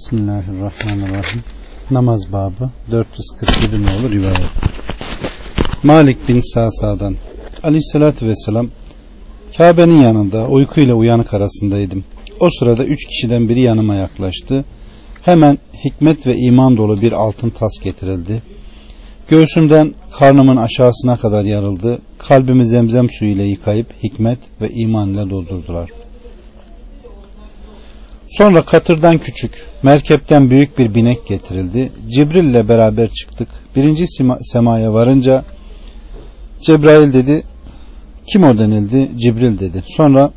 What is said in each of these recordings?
Bismillahirrahmanirrahim. Namaz babı 447 olur rivayet. Malik bin Sasa'dan Aleyhisselatü Vesselam Kabe'nin yanında uyku ile uyanık arasındaydım. O sırada üç kişiden biri yanıma yaklaştı. Hemen hikmet ve iman dolu bir altın tas getirildi. Göğsümden karnımın aşağısına kadar yarıldı. Kalbimi zemzem suyu ile yıkayıp hikmet ve iman ile doldurdular. Sonra katırdan küçük, merkepten büyük bir binek getirildi. Cibril ile beraber çıktık. Birinci semaya varınca Cebrail dedi, kim o denildi? Cibril dedi. Sonra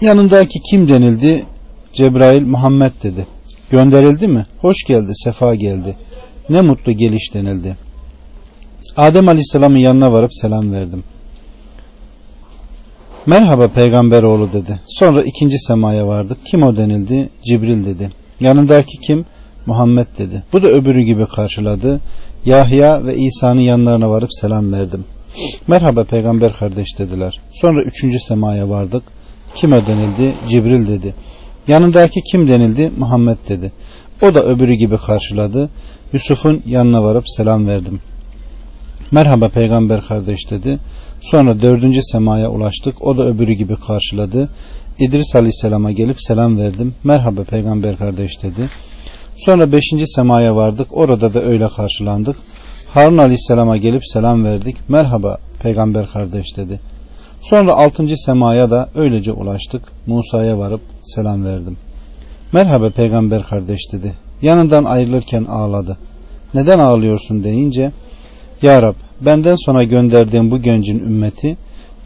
yanındaki kim denildi? Cebrail Muhammed dedi. Gönderildi mi? Hoş geldi, sefa geldi. Ne mutlu geliş denildi. Adem Aleyhisselam'ın yanına varıp selam verdim.'' Merhaba peygamber oğlu dedi. Sonra ikinci semaya vardık. Kim o denildi? Cibril dedi. Yanındaki kim? Muhammed dedi. Bu da öbürü gibi karşıladı. Yahya ve İsa'nın yanlarına varıp selam verdim. Merhaba peygamber kardeş dediler. Sonra üçüncü semaya vardık. Kim o denildi? Cibril dedi. Yanındaki kim denildi? Muhammed dedi. O da öbürü gibi karşıladı. Yusuf'un yanına varıp selam verdim. Merhaba peygamber kardeş dedi. Sonra dördüncü semaya ulaştık. O da öbürü gibi karşıladı. İdris Aleyhisselam'a gelip selam verdim. Merhaba peygamber kardeş dedi. Sonra beşinci semaya vardık. Orada da öyle karşılandık. Harun Aleyhisselam'a gelip selam verdik. Merhaba peygamber kardeş dedi. Sonra altıncı semaya da öylece ulaştık. Musa'ya varıp selam verdim. Merhaba peygamber kardeş dedi. Yanından ayrılırken ağladı. Neden ağlıyorsun deyince Ya Rab benden sonra gönderdiğim bu gencin ümmeti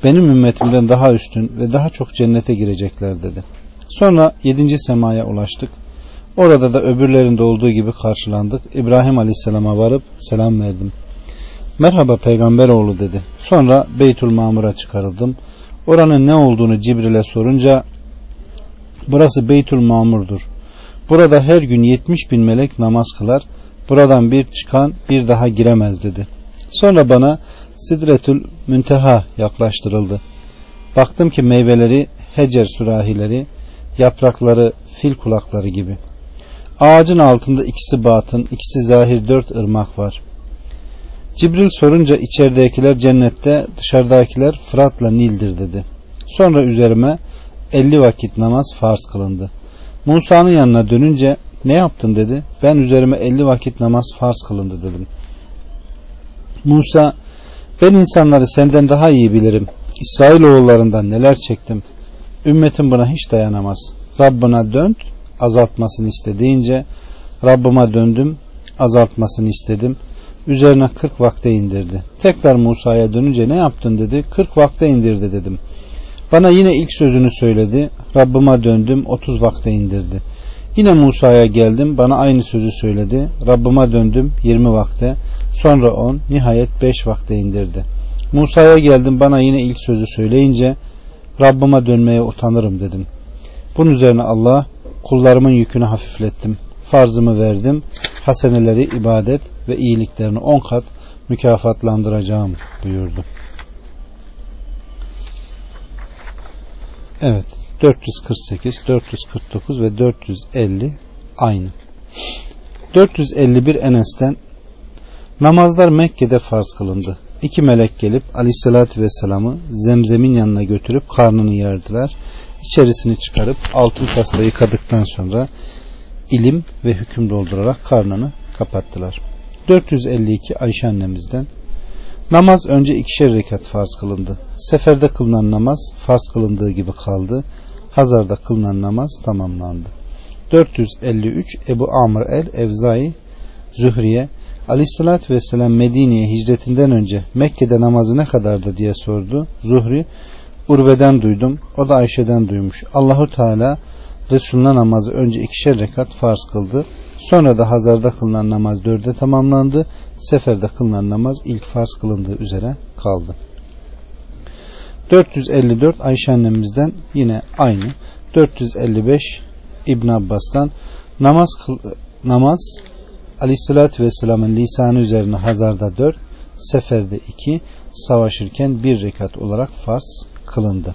benim ümmetimden daha üstün ve daha çok cennete girecekler dedi. Sonra yedinci semaya ulaştık. Orada da öbürlerinde olduğu gibi karşılandık. İbrahim Aleyhisselam'a varıp selam verdim. Merhaba peygamber oğlu dedi. Sonra Beytül Mamur'a çıkarıldım. Oranın ne olduğunu Cibril'e sorunca burası Beytül Mamur'dur. Burada her gün 70 bin melek namaz kılar. Buradan bir çıkan bir daha giremez dedi.'' Sonra bana Sidretül Münteha yaklaştırıldı. Baktım ki meyveleri hecer sürahileri, yaprakları fil kulakları gibi. Ağacın altında ikisi batın, ikisi zahir dört ırmak var. Cibril sorunca içeridekiler cennette, dışarıdakiler Fırat'la Nil'dir dedi. Sonra üzerime elli vakit namaz farz kılındı. Musa'nın yanına dönünce ne yaptın dedi. Ben üzerime elli vakit namaz farz kılındı dedim.'' Musa ben insanları senden daha iyi bilirim. İsrail oğullarından neler çektim. Ümmetim buna hiç dayanamaz. Rabbına dön azaltmasını istediğince Rabbıma döndüm azaltmasını istedim. Üzerine 40 vakte indirdi. Tekrar Musa'ya dönünce ne yaptın dedi. 40 vakte indirdi dedim. Bana yine ilk sözünü söyledi. Rabbıma döndüm 30 vakte indirdi.'' Yine Musa'ya geldim bana aynı sözü söyledi. Rabbıma döndüm 20 vakte sonra 10 nihayet 5 vakte indirdi. Musa'ya geldim bana yine ilk sözü söyleyince Rabbıma dönmeye utanırım dedim. Bunun üzerine Allah kullarımın yükünü hafiflettim. Farzımı verdim. Haseneleri ibadet ve iyiliklerini on kat mükafatlandıracağım buyurdu. Evet. 448, 449 ve 450 aynı. 451 Enes'ten Namazlar Mekke'de farz kılındı. İki melek gelip aleyhissalatü vesselamı zemzemin yanına götürüp karnını yerdiler. İçerisini çıkarıp altın tasla yıkadıktan sonra ilim ve hüküm doldurarak karnını kapattılar. 452 Ayşe annemizden Namaz önce ikişer rekat farz kılındı. Seferde kılınan namaz farz kılındığı gibi kaldı. Hazar'da kılınan namaz tamamlandı. 453 Ebu Amr el Evzai Zühriye Aleyhissalatü Vesselam Medine'ye hicretinden önce Mekke'de namazı ne kadardı diye sordu. Zuhri Urve'den duydum. O da Ayşe'den duymuş. Allahu Teala Resulüne namazı önce ikişer rekat farz kıldı. Sonra da Hazar'da kılınan namaz dörde tamamlandı. Seferde kılınan namaz ilk farz kılındığı üzere kaldı. 454 Ayşe annemizden yine aynı. 455 İbn Abbas'tan namaz namaz Ali Aleyhisselatü Vesselam'ın lisanı üzerine hazarda 4, seferde 2, savaşırken 1 rekat olarak farz kılındı.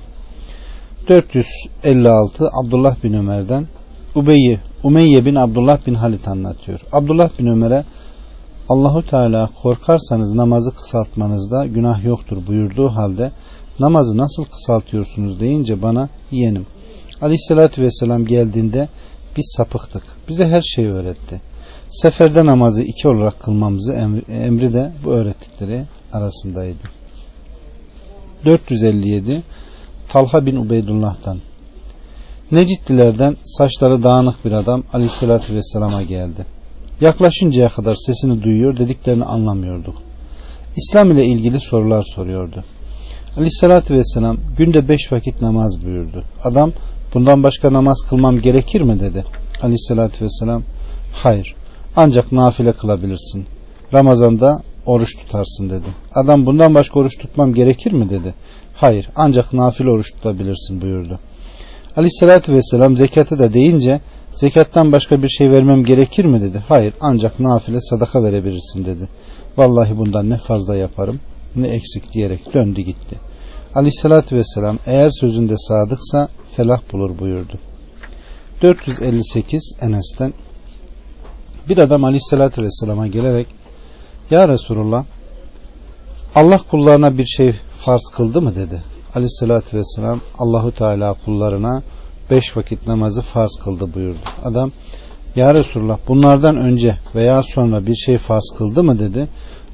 456 Abdullah bin Ömer'den Ubeyye, Umeyye bin Abdullah bin Halit anlatıyor. Abdullah bin Ömer'e Allahu Teala korkarsanız namazı kısaltmanızda günah yoktur buyurduğu halde namazı nasıl kısaltıyorsunuz deyince bana yeğenim aleyhissalatü vesselam geldiğinde biz sapıktık. Bize her şeyi öğretti. Seferde namazı iki olarak kılmamızı emri, de bu öğrettikleri arasındaydı. 457 Talha bin Ubeydullah'tan Necidlilerden saçları dağınık bir adam aleyhissalatü vesselama geldi. Yaklaşıncaya kadar sesini duyuyor dediklerini anlamıyorduk. İslam ile ilgili sorular soruyordu. Aleyhissalatü vesselam günde beş vakit namaz buyurdu. Adam bundan başka namaz kılmam gerekir mi dedi. Aleyhissalatü vesselam hayır ancak nafile kılabilirsin. Ramazanda oruç tutarsın dedi. Adam bundan başka oruç tutmam gerekir mi dedi. Hayır ancak nafile oruç tutabilirsin buyurdu. Aleyhissalatü vesselam zekatı da deyince zekattan başka bir şey vermem gerekir mi dedi. Hayır ancak nafile sadaka verebilirsin dedi. Vallahi bundan ne fazla yaparım ne eksik diyerek döndü gitti. Aleyhissalatü vesselam eğer sözünde sadıksa felah bulur buyurdu. 458 Enes'ten bir adam aleyhissalatü vesselama gelerek Ya Resulullah Allah kullarına bir şey farz kıldı mı dedi. Aleyhissalatü vesselam Allahu Teala kullarına beş vakit namazı farz kıldı buyurdu. Adam Ya Resulullah bunlardan önce veya sonra bir şey farz kıldı mı dedi.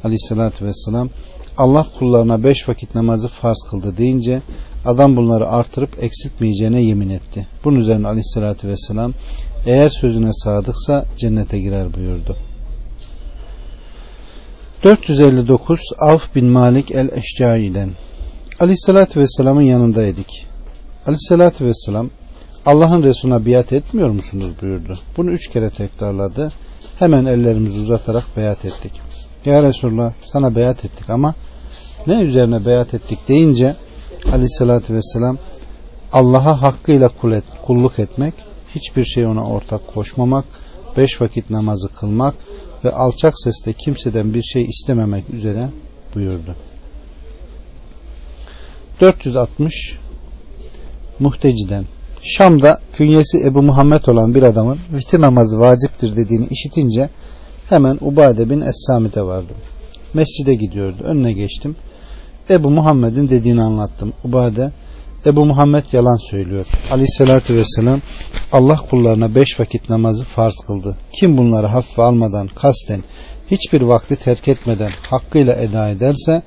Aleyhissalatü vesselam Allah kullarına beş vakit namazı farz kıldı deyince adam bunları artırıp eksiltmeyeceğine yemin etti. Bunun üzerine aleyhissalatü vesselam eğer sözüne sadıksa cennete girer buyurdu. 459 Avf bin Malik el-Eşcai'den Aleyhissalatü Vesselam'ın yanındaydık. Aleyhissalatü Vesselam Allah'ın Resulüne biat etmiyor musunuz buyurdu. Bunu üç kere tekrarladı. Hemen ellerimizi uzatarak biat ettik. Ya Resulallah sana beyat ettik ama ne üzerine beyat ettik deyince aleyhissalatü vesselam Allah'a hakkıyla kul et, kulluk etmek, hiçbir şey ona ortak koşmamak, beş vakit namazı kılmak ve alçak sesle kimseden bir şey istememek üzere buyurdu. 460 Muhteciden Şam'da künyesi Ebu Muhammed olan bir adamın vitir namazı vaciptir dediğini işitince Hemen Ubade bin Es-Samit'e vardım. Mescide gidiyordu. Önüne geçtim. Ebu Muhammed'in dediğini anlattım. Ubade, Ebu Muhammed yalan söylüyor. Aleyhissalatü vesselam Allah kullarına beş vakit namazı farz kıldı. Kim bunları hafife almadan, kasten, hiçbir vakti terk etmeden hakkıyla eda ederse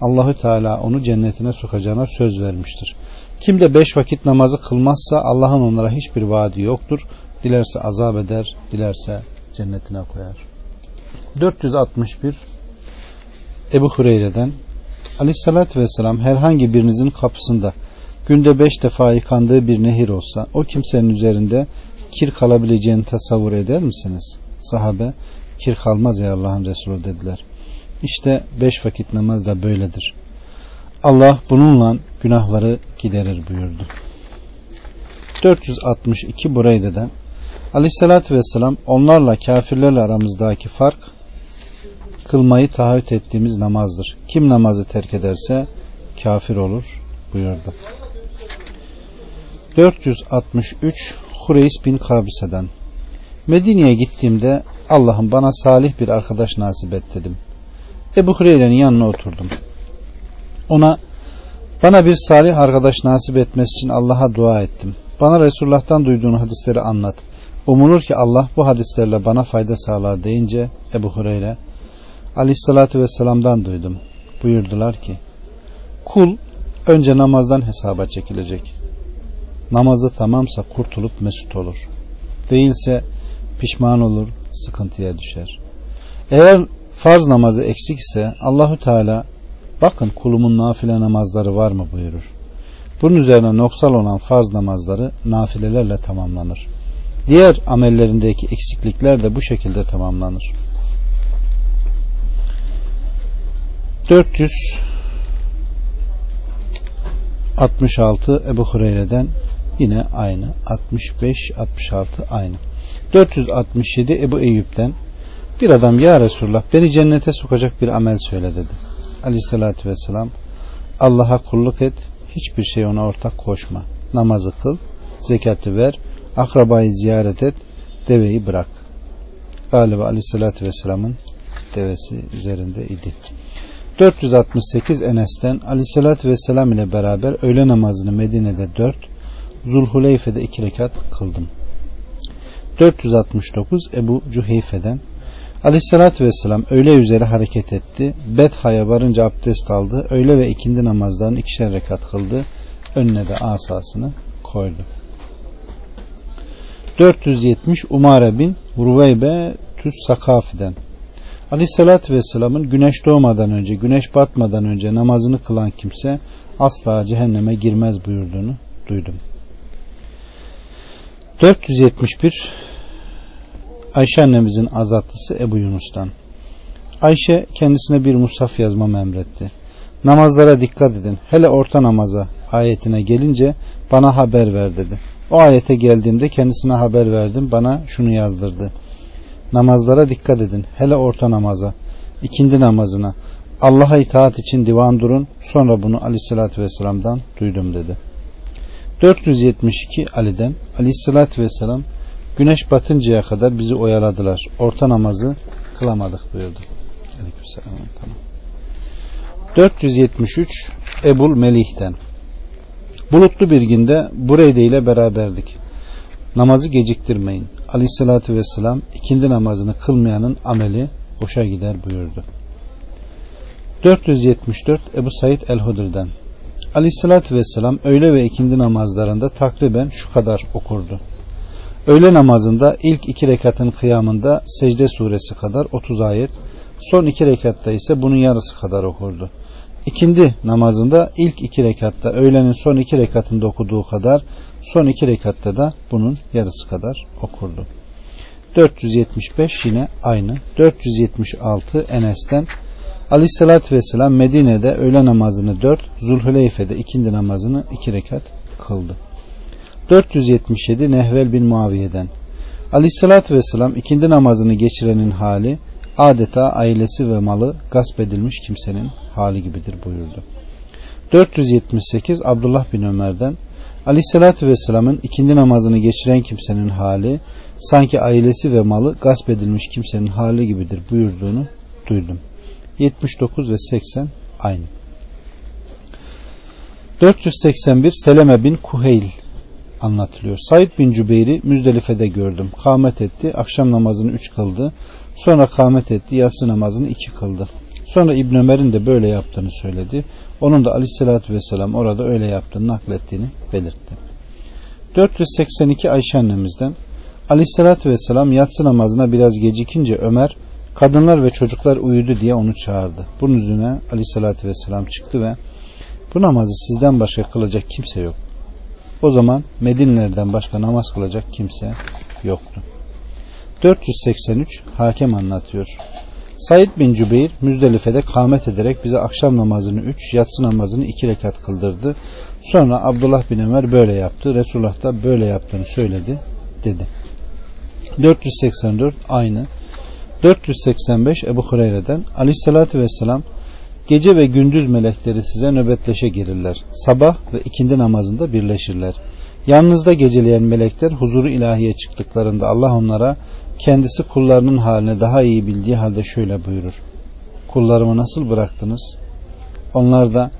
Allahü Teala onu cennetine sokacağına söz vermiştir. Kim de beş vakit namazı kılmazsa Allah'ın onlara hiçbir vaadi yoktur. Dilerse azap eder, dilerse cennetine koyar.'' 461 Ebu Hureyre'den Aleyhisselatü Vesselam herhangi birinizin kapısında günde beş defa yıkandığı bir nehir olsa o kimsenin üzerinde kir kalabileceğini tasavvur eder misiniz? Sahabe kir kalmaz ya Allah'ın Resulü dediler. İşte beş vakit namaz da böyledir. Allah bununla günahları giderir buyurdu. 462 Bureyde'den Aleyhisselatü Vesselam onlarla kafirlerle aramızdaki fark kılmayı taahhüt ettiğimiz namazdır. Kim namazı terk ederse kafir olur buyurdu. 463 Hureys bin Kabise'den Medine'ye gittiğimde Allah'ım bana salih bir arkadaş nasip et dedim. Ebu Hureyre'nin yanına oturdum. Ona bana bir salih arkadaş nasip etmesi için Allah'a dua ettim. Bana Resulullah'tan duyduğun hadisleri anlat. Umulur ki Allah bu hadislerle bana fayda sağlar deyince Ebu Hureyre aleyhissalatü vesselam'dan duydum. Buyurdular ki kul önce namazdan hesaba çekilecek. Namazı tamamsa kurtulup mesut olur. Değilse pişman olur, sıkıntıya düşer. Eğer farz namazı eksik ise Allahu Teala bakın kulumun nafile namazları var mı buyurur. Bunun üzerine noksal olan farz namazları nafilelerle tamamlanır. Diğer amellerindeki eksiklikler de bu şekilde tamamlanır. 466 Ebu Hureyre'den yine aynı 65 66 aynı 467 Ebu Eyüp'ten bir adam ya Resulullah beni cennete sokacak bir amel söyle dedi. Aleyhissalatü vesselam Allah'a kulluk et hiçbir şey ona ortak koşma namazı kıl zekatı ver akrabayı ziyaret et deveyi bırak. Galiba aleyhissalatü vesselamın devesi üzerinde idi. 468 Enes'ten Ali aleyhissalatü vesselam ile beraber öğle namazını Medine'de 4, Zulhuleyfe'de 2 rekat kıldım. 469 Ebu Cüheyfe'den Aleyhissalatü vesselam öğle üzere hareket etti. Betha'ya varınca abdest aldı. Öğle ve ikindi namazlarını ikişer rekat kıldı. Önüne de asasını koydu. 470 Umare bin Ruveybe Tüs Sakafi'den Aleyhissalatü Vesselam'ın güneş doğmadan önce, güneş batmadan önce namazını kılan kimse asla cehenneme girmez buyurduğunu duydum. 471 Ayşe annemizin azatlısı Ebu Yunus'tan. Ayşe kendisine bir musaf yazmamı emretti. Namazlara dikkat edin. Hele orta namaza ayetine gelince bana haber ver dedi. O ayete geldiğimde kendisine haber verdim. Bana şunu yazdırdı. Namazlara dikkat edin. Hele orta namaza, ikindi namazına. Allah'a itaat için divan durun. Sonra bunu aleyhissalatü vesselam'dan duydum dedi. 472 Ali'den aleyhissalatü vesselam güneş batıncaya kadar bizi oyaladılar. Orta namazı kılamadık buyurdu. Aleykümselam. Tamam. 473 Ebul Melih'ten Bulutlu bir günde Bureyde ile beraberdik. Namazı geciktirmeyin. Aleyhissalatü vesselam ikindi namazını kılmayanın ameli boşa gider buyurdu. 474 Ebu Said el-Hudri'den Aleyhissalatü vesselam öğle ve ikindi namazlarında takriben şu kadar okurdu. Öğle namazında ilk iki rekatın kıyamında secde suresi kadar 30 ayet, son iki rekatta ise bunun yarısı kadar okurdu. İkindi namazında ilk iki rekatta öğlenin son iki rekatında okuduğu kadar Son iki rekatta da bunun yarısı kadar okurdu. 475 yine aynı. 476 Enes'ten Ali sallallahu vesselam Medine'de öğle namazını 4, Zulhuleyfe'de ikindi namazını 2 rekat kıldı. 477 Nehvel bin Muaviye'den Ali sallallahu vesselam ikindi namazını geçirenin hali adeta ailesi ve malı gasp edilmiş kimsenin hali gibidir buyurdu. 478 Abdullah bin Ömer'den Aleyhisselatü Vesselam'ın ikindi namazını geçiren kimsenin hali sanki ailesi ve malı gasp edilmiş kimsenin hali gibidir buyurduğunu duydum. 79 ve 80 aynı. 481 Seleme bin Kuheyl anlatılıyor. Said bin Cübeyr'i Müzdelife'de gördüm. Kamet etti. Akşam namazını üç kıldı. Sonra kamet etti. Yatsı namazını iki kıldı. Sonra İbn Ömer'in de böyle yaptığını söyledi. Onun da Ali sallallahu vesselam orada öyle yaptığını naklettiğini belirtti. 482 Ayşe annemizden Ali sallallahu vesselam yatsı namazına biraz gecikince Ömer kadınlar ve çocuklar uyudu diye onu çağırdı. Bunun üzerine Ali sallallahu vesselam çıktı ve bu namazı sizden başka kılacak kimse yok. O zaman Medinlerden başka namaz kılacak kimse yoktu. 483 hakem anlatıyor. Said bin Cübeyr Müzdelife'de kamet ederek bize akşam namazını üç, yatsı namazını iki rekat kıldırdı. Sonra Abdullah bin Ömer böyle yaptı. Resulullah da böyle yaptığını söyledi dedi. 484 aynı. 485 Ebu Hureyre'den Aleyhisselatü Vesselam Gece ve gündüz melekleri size nöbetleşe girirler. Sabah ve ikindi namazında birleşirler. Yanınızda geceleyen melekler huzuru ilahiye çıktıklarında Allah onlara kendisi kullarının halini daha iyi bildiği halde şöyle buyurur. Kullarımı nasıl bıraktınız? Onlar da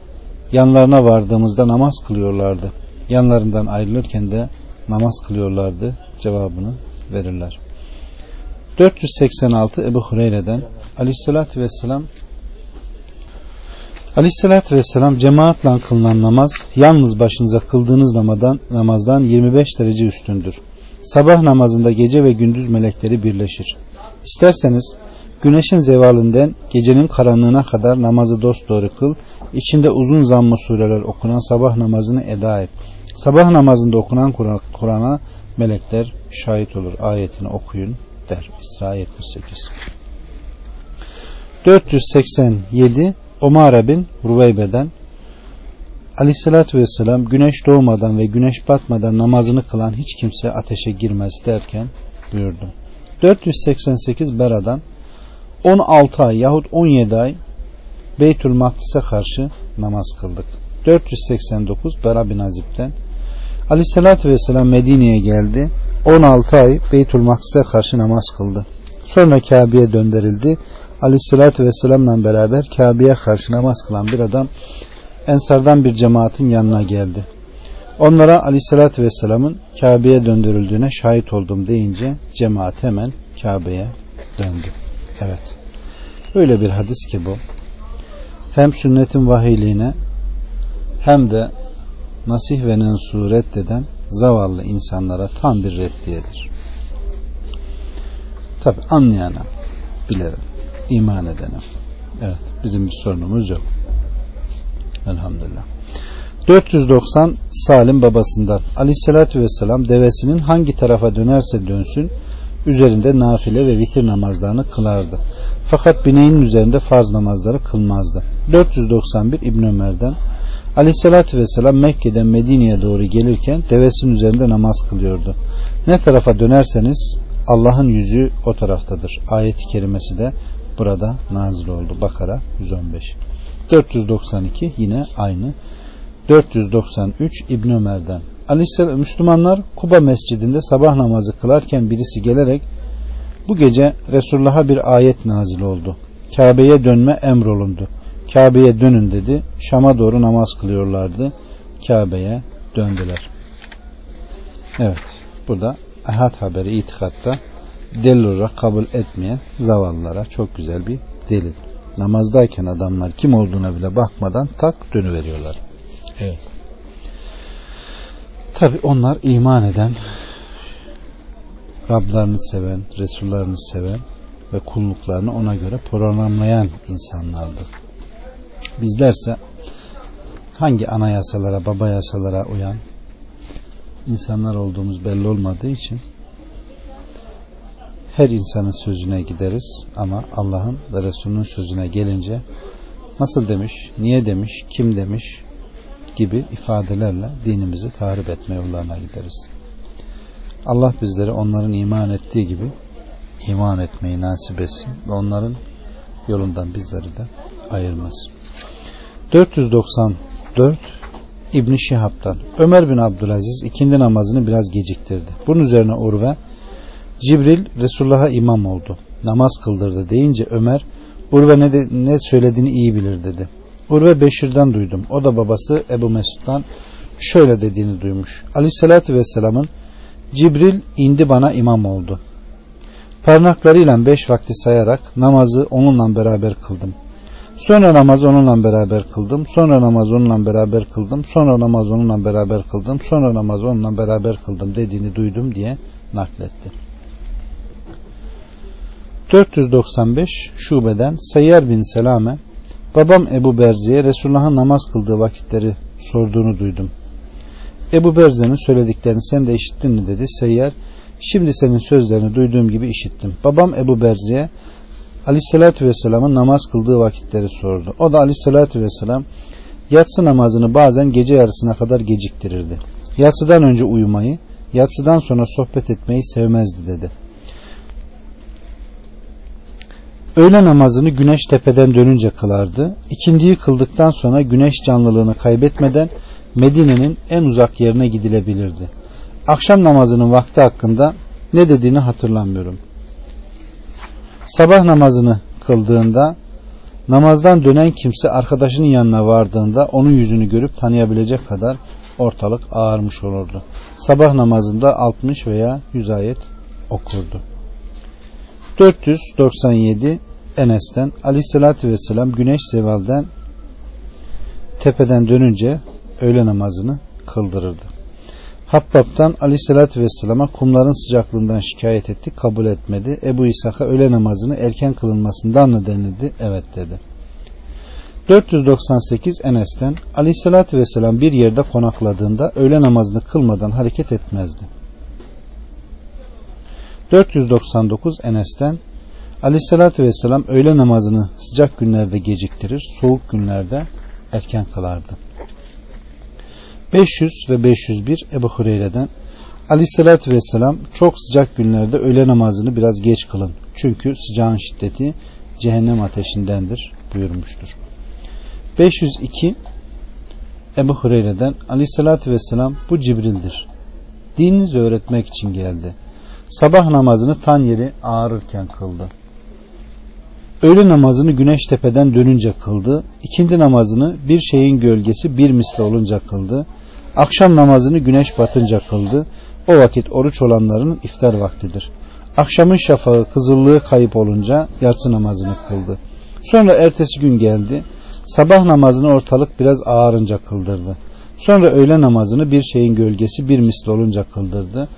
yanlarına vardığımızda namaz kılıyorlardı. Yanlarından ayrılırken de namaz kılıyorlardı cevabını verirler. 486 Ebu Hureyre'den Aleyhisselatü Vesselam Aleyhisselatü Vesselam cemaatle kılınan namaz yalnız başınıza kıldığınız namazdan, namazdan 25 derece üstündür. Sabah namazında gece ve gündüz melekleri birleşir. İsterseniz güneşin zevalinden gecenin karanlığına kadar namazı dosdoğru kıl, içinde uzun zammı sureler okunan sabah namazını eda et. Sabah namazında okunan Kur'an'a melekler şahit olur ayetini okuyun der. İsra 78 487 Umara bin Ruveybe'den Aleyhissalatü vesselam güneş doğmadan ve güneş batmadan namazını kılan hiç kimse ateşe girmez derken buyurdu. 488 Bera'dan 16 ay yahut 17 ay Beytül Makdis'e karşı namaz kıldık. 489 Bera bin Azib'den Aleyhissalatü vesselam Medine'ye geldi. 16 ay Beytül Makdis'e karşı namaz kıldı. Sonra Kabe'ye döndürüldü. Aleyhissalatü vesselamla beraber Kabe'ye karşı namaz kılan bir adam Ensardan bir cemaatin yanına geldi. Onlara aleyhissalatü vesselamın Kabe'ye döndürüldüğüne şahit oldum deyince cemaat hemen Kabe'ye döndü. Evet. Öyle bir hadis ki bu. Hem sünnetin vahiyliğine hem de nasih ve nensu reddeden zavallı insanlara tam bir reddiyedir. Tabi anlayana, bilene, iman edene. Evet, bizim bir sorunumuz yok. Elhamdülillah. 490 Salim babasından Aleyhisselatü Vesselam devesinin hangi tarafa dönerse dönsün üzerinde nafile ve vitir namazlarını kılardı. Fakat bineğinin üzerinde farz namazları kılmazdı. 491 İbn Ömer'den Aleyhisselatü Vesselam Mekke'den Medine'ye doğru gelirken devesinin üzerinde namaz kılıyordu. Ne tarafa dönerseniz Allah'ın yüzü o taraftadır. Ayet-i kerimesi de burada nazil oldu. Bakara 115. 492 yine aynı. 493 İbn Ömer'den. Aleyhisselam Müslümanlar Kuba Mescidinde sabah namazı kılarken birisi gelerek bu gece Resulullah'a bir ayet nazil oldu. Kabe'ye dönme emrolundu. Kabe'ye dönün dedi. Şam'a doğru namaz kılıyorlardı. Kabe'ye döndüler. Evet. Burada ahad haberi itikatta delil olarak kabul etmeyen zavallılara çok güzel bir delil namazdayken adamlar kim olduğuna bile bakmadan tak dönüveriyorlar. Evet. Tabi onlar iman eden, Rablarını seven, Resullarını seven ve kulluklarını ona göre programlayan insanlardı. Bizlerse hangi anayasalara, baba yasalara uyan insanlar olduğumuz belli olmadığı için her insanın sözüne gideriz ama Allah'ın ve Resulünün sözüne gelince nasıl demiş, niye demiş, kim demiş gibi ifadelerle dinimizi tahrip etme yollarına gideriz. Allah bizlere onların iman ettiği gibi iman etmeyi nasip etsin ve onların yolundan bizleri de ayırmaz. 494 İbn Şihab'dan Ömer bin Abdülaziz ikindi namazını biraz geciktirdi. Bunun üzerine Urve Cibril Resulullah'a imam oldu. Namaz kıldırdı deyince Ömer Urve ne, de, ne söylediğini iyi bilir dedi. Urve Beşir'den duydum. O da babası Ebu Mesud'dan şöyle dediğini duymuş. Aleyhissalatü Vesselam'ın Cibril indi bana imam oldu. Parmaklarıyla beş vakti sayarak namazı onunla beraber kıldım. Sonra namaz onunla beraber kıldım. Sonra namaz onunla beraber kıldım. Sonra namaz onunla beraber kıldım. Sonra namaz onunla beraber kıldım dediğini duydum diye nakletti. 495 şubeden Seyyar bin Selame babam Ebu Berze'ye Resulullah'ın namaz kıldığı vakitleri sorduğunu duydum. Ebu Berze'nin söylediklerini sen de işittin mi dedi. Seyyar şimdi senin sözlerini duyduğum gibi işittim. Babam Ebu Berze'ye Aleyhisselatü Vesselam'ın namaz kıldığı vakitleri sordu. O da Aleyhisselatü Vesselam yatsı namazını bazen gece yarısına kadar geciktirirdi. Yatsıdan önce uyumayı, yatsıdan sonra sohbet etmeyi sevmezdi dedi.'' Öğle namazını güneş tepeden dönünce kılardı. İkindiyi kıldıktan sonra güneş canlılığını kaybetmeden Medine'nin en uzak yerine gidilebilirdi. Akşam namazının vakti hakkında ne dediğini hatırlamıyorum. Sabah namazını kıldığında namazdan dönen kimse arkadaşının yanına vardığında onun yüzünü görüp tanıyabilecek kadar ortalık ağarmış olurdu. Sabah namazında 60 veya 100 ayet okurdu. 497 Enes'ten Ali sallallahu vesselam güneş zevalden tepeden dönünce öğle namazını kıldırırdı. Habbab'tan Ali sallallahu vesselama kumların sıcaklığından şikayet etti, kabul etmedi. Ebu İshak'a öğle namazını erken kılınmasından mı denildi? Evet dedi. 498 Enes'ten Ali sallallahu vesselam bir yerde konakladığında öğle namazını kılmadan hareket etmezdi. 499 Enes'ten Aleyhisselatü Vesselam öğle namazını sıcak günlerde geciktirir, soğuk günlerde erken kılardı. 500 ve 501 Ebu Hureyre'den Aleyhisselatü Vesselam çok sıcak günlerde öğle namazını biraz geç kılın. Çünkü sıcağın şiddeti cehennem ateşindendir buyurmuştur. 502 Ebu Hureyre'den Aleyhisselatü Vesselam bu Cibril'dir. Dininizi öğretmek için geldi.'' sabah namazını tan yeri ağrırken kıldı. Öğle namazını güneş tepeden dönünce kıldı. İkindi namazını bir şeyin gölgesi bir misli olunca kıldı. Akşam namazını güneş batınca kıldı. O vakit oruç olanların iftar vaktidir. Akşamın şafağı kızıllığı kayıp olunca yatsı namazını kıldı. Sonra ertesi gün geldi. Sabah namazını ortalık biraz ağarınca kıldırdı. Sonra öğle namazını bir şeyin gölgesi bir misli olunca kıldırdı.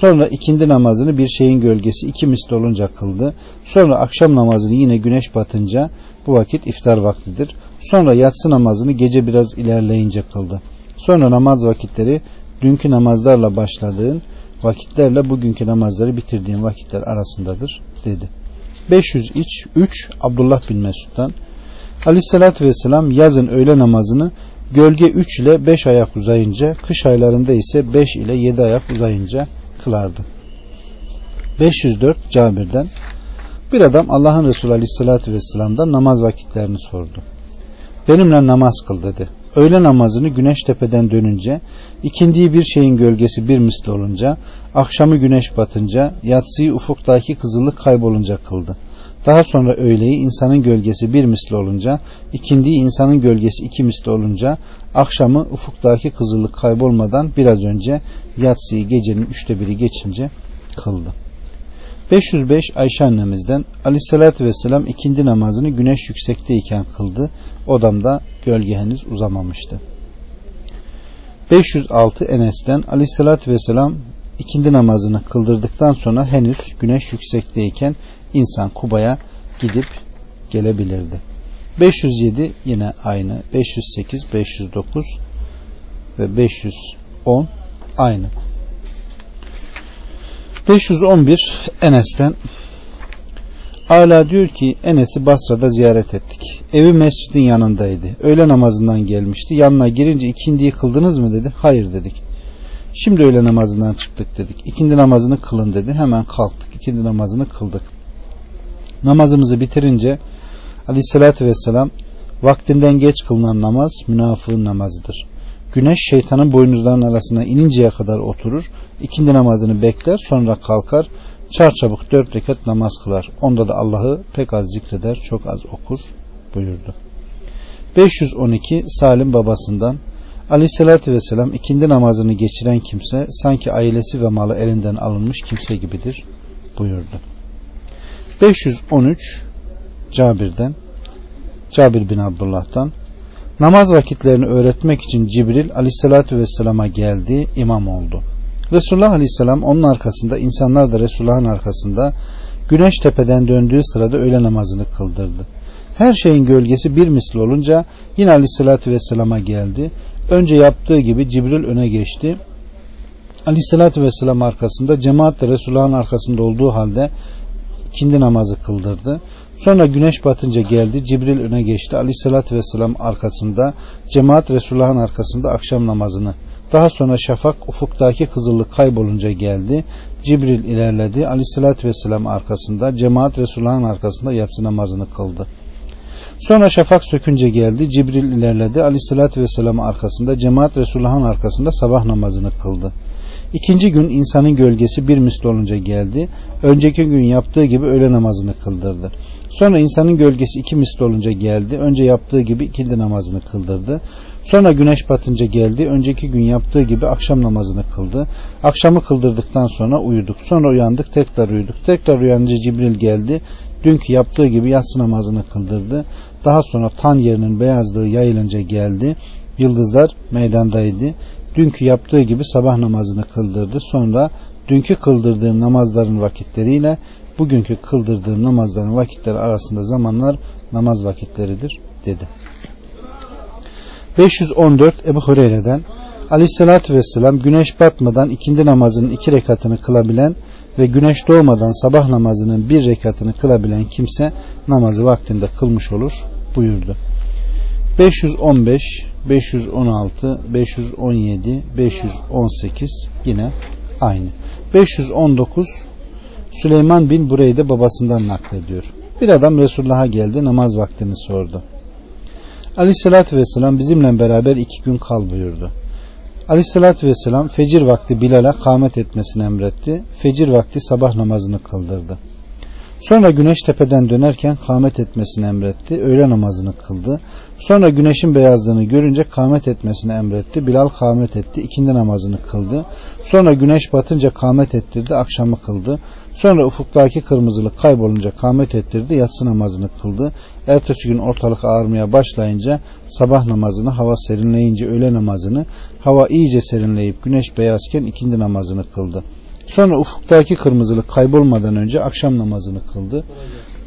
Sonra ikindi namazını bir şeyin gölgesi iki misli olunca kıldı. Sonra akşam namazını yine güneş batınca bu vakit iftar vaktidir. Sonra yatsı namazını gece biraz ilerleyince kıldı. Sonra namaz vakitleri dünkü namazlarla başladığın vakitlerle bugünkü namazları bitirdiğin vakitler arasındadır dedi. 500 iç 3 Abdullah bin Mesud'dan Aleyhisselatü Vesselam yazın öğle namazını gölge 3 ile 5 ayak uzayınca kış aylarında ise 5 ile 7 ayak uzayınca kılardı. 504 Cabir'den bir adam Allah'ın Resulü Aleyhisselatü Vesselam'dan namaz vakitlerini sordu. Benimle namaz kıl dedi. Öğle namazını güneş tepeden dönünce, ikindiği bir şeyin gölgesi bir misli olunca, akşamı güneş batınca, yatsıyı ufuktaki kızıllık kaybolunca kıldı. Daha sonra öğleyi insanın gölgesi bir misli olunca, ikindiği insanın gölgesi iki misli olunca, akşamı ufuktaki kızıllık kaybolmadan biraz önce yatsıyı gecenin üçte biri geçince kıldı. 505 Ayşe annemizden Aleyhisselatü Vesselam ikindi namazını güneş yüksekteyken kıldı. Odamda gölge henüz uzamamıştı. 506 Enes'ten Aleyhisselatü Vesselam ikindi namazını kıldırdıktan sonra henüz güneş yüksekteyken insan Kuba'ya gidip gelebilirdi. 507 yine aynı 508, 509 ve 510 aynı. 511 Enes'ten Ala diyor ki Enes'i Basra'da ziyaret ettik. Evi mescidin yanındaydı. Öğle namazından gelmişti. Yanına girince ikindiyi kıldınız mı dedi. Hayır dedik. Şimdi öğle namazından çıktık dedik. İkindi namazını kılın dedi. Hemen kalktık. İkindi namazını kıldık. Namazımızı bitirince aleyhissalatü vesselam vaktinden geç kılınan namaz münafığın namazıdır. Güneş şeytanın boynuzlarının arasına ininceye kadar oturur. ikindi namazını bekler sonra kalkar. Çarçabuk dört rekat namaz kılar. Onda da Allah'ı pek az zikreder çok az okur buyurdu. 512 Salim babasından Aleyhisselatü Vesselam ikindi namazını geçiren kimse sanki ailesi ve malı elinden alınmış kimse gibidir buyurdu. 513 Cabir'den Cabir bin Abdullah'tan namaz vakitlerini öğretmek için Cibril aleyhissalatü vesselama geldi imam oldu. Resulullah aleyhisselam onun arkasında insanlar da Resulullah'ın arkasında güneş tepeden döndüğü sırada öğle namazını kıldırdı. Her şeyin gölgesi bir misli olunca yine aleyhissalatü vesselama geldi. Önce yaptığı gibi Cibril öne geçti. Aleyhissalatü vesselam arkasında cemaat de Resulullah'ın arkasında olduğu halde ikindi namazı kıldırdı. Sonra güneş batınca geldi. Cibril öne geçti. Aleyhissalatü vesselam arkasında, cemaat Resulullah'ın arkasında akşam namazını. Daha sonra şafak ufuktaki kızıllık kaybolunca geldi. Cibril ilerledi. Aleyhissalatü vesselam arkasında, cemaat Resulullah'ın arkasında yatsı namazını kıldı. Sonra şafak sökünce geldi. Cibril ilerledi. Aleyhissalatü vesselam arkasında, cemaat Resulullah'ın arkasında sabah namazını kıldı.'' İkinci gün insanın gölgesi bir misli olunca geldi. Önceki gün yaptığı gibi öğle namazını kıldırdı. Sonra insanın gölgesi iki misli olunca geldi. Önce yaptığı gibi ikindi namazını kıldırdı. Sonra güneş batınca geldi. Önceki gün yaptığı gibi akşam namazını kıldı. Akşamı kıldırdıktan sonra uyuduk. Sonra uyandık. Tekrar uyuduk. Tekrar uyanınca Cibril geldi. Dünkü yaptığı gibi yatsı namazını kıldırdı. Daha sonra tan yerinin beyazlığı yayılınca geldi. Yıldızlar meydandaydı dünkü yaptığı gibi sabah namazını kıldırdı. Sonra dünkü kıldırdığım namazların vakitleriyle bugünkü kıldırdığım namazların vakitleri arasında zamanlar namaz vakitleridir dedi. 514 Ebu Hureyre'den Aleyhisselatü Vesselam güneş batmadan ikindi namazının iki rekatını kılabilen ve güneş doğmadan sabah namazının bir rekatını kılabilen kimse namazı vaktinde kılmış olur buyurdu. 515 516, 517, 518 yine aynı. 519 Süleyman bin Bureyde babasından naklediyor. Bir adam Resulullah'a geldi namaz vaktini sordu. Aleyhissalatü vesselam bizimle beraber iki gün kal buyurdu. Aleyhissalatü vesselam fecir vakti Bilal'a kâmet etmesini emretti. Fecir vakti sabah namazını kıldırdı. Sonra güneş tepeden dönerken kâmet etmesini emretti. Öğle namazını kıldı. Sonra güneşin beyazlığını görünce kâmet etmesini emretti. Bilal kâmet etti. ikindi namazını kıldı. Sonra güneş batınca kâmet ettirdi. Akşamı kıldı. Sonra ufuktaki kırmızılık kaybolunca kâmet ettirdi. Yatsı namazını kıldı. Ertesi gün ortalık ağarmaya başlayınca sabah namazını, hava serinleyince öğle namazını, hava iyice serinleyip güneş beyazken ikindi namazını kıldı. Sonra ufuktaki kırmızılık kaybolmadan önce akşam namazını kıldı.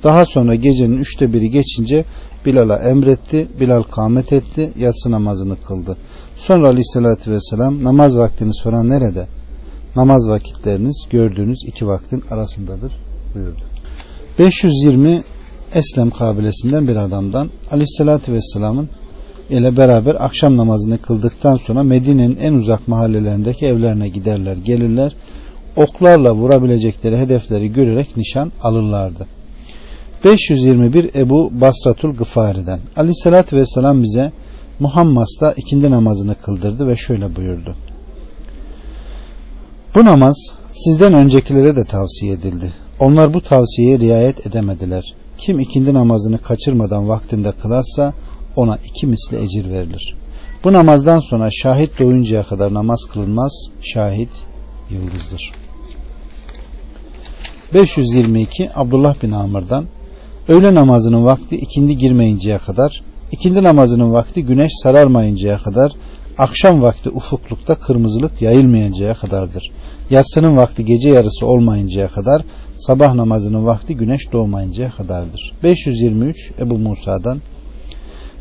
Daha sonra gecenin üçte biri geçince Bilal'a emretti. Bilal kamet etti. Yatsı namazını kıldı. Sonra aleyhissalatü vesselam namaz vaktini soran nerede? Namaz vakitleriniz gördüğünüz iki vaktin arasındadır buyurdu. 520 Eslem kabilesinden bir adamdan aleyhissalatü vesselamın ile beraber akşam namazını kıldıktan sonra Medine'nin en uzak mahallelerindeki evlerine giderler gelirler oklarla vurabilecekleri hedefleri görerek nişan alırlardı. 521 Ebu Basratul Gıfari'den Aleyhisselatü Vesselam bize Muhammas'ta ikindi namazını kıldırdı ve şöyle buyurdu. Bu namaz sizden öncekilere de tavsiye edildi. Onlar bu tavsiyeye riayet edemediler. Kim ikindi namazını kaçırmadan vaktinde kılarsa ona iki misli ecir verilir. Bu namazdan sonra şahit doyuncaya kadar namaz kılınmaz. Şahit yıldızdır. 522 Abdullah bin Amr'dan Öğle namazının vakti ikindi girmeyinceye kadar, ikindi namazının vakti güneş sararmayıncaya kadar, akşam vakti ufuklukta kırmızılık yayılmayıncaya kadardır. Yatsının vakti gece yarısı olmayıncaya kadar, sabah namazının vakti güneş doğmayıncaya kadardır. 523 Ebu Musa'dan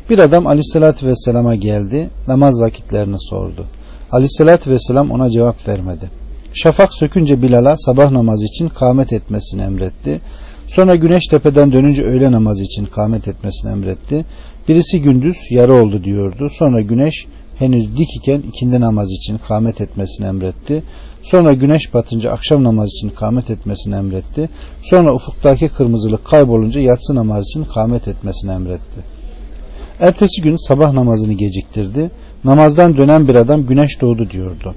bir adam aleyhissalatü vesselama geldi, namaz vakitlerini sordu. Aleyhissalatü vesselam ona cevap vermedi. Şafak sökünce Bilal'a sabah namazı için kâmet etmesini emretti. Sonra güneş tepeden dönünce öğle namazı için kâmet etmesini emretti. Birisi gündüz yarı oldu diyordu. Sonra güneş henüz dik iken ikindi namazı için kâmet etmesini emretti. Sonra güneş batınca akşam namazı için kâmet etmesini emretti. Sonra ufuktaki kırmızılık kaybolunca yatsı namazı için kâmet etmesini emretti. Ertesi gün sabah namazını geciktirdi. Namazdan dönen bir adam güneş doğdu diyordu.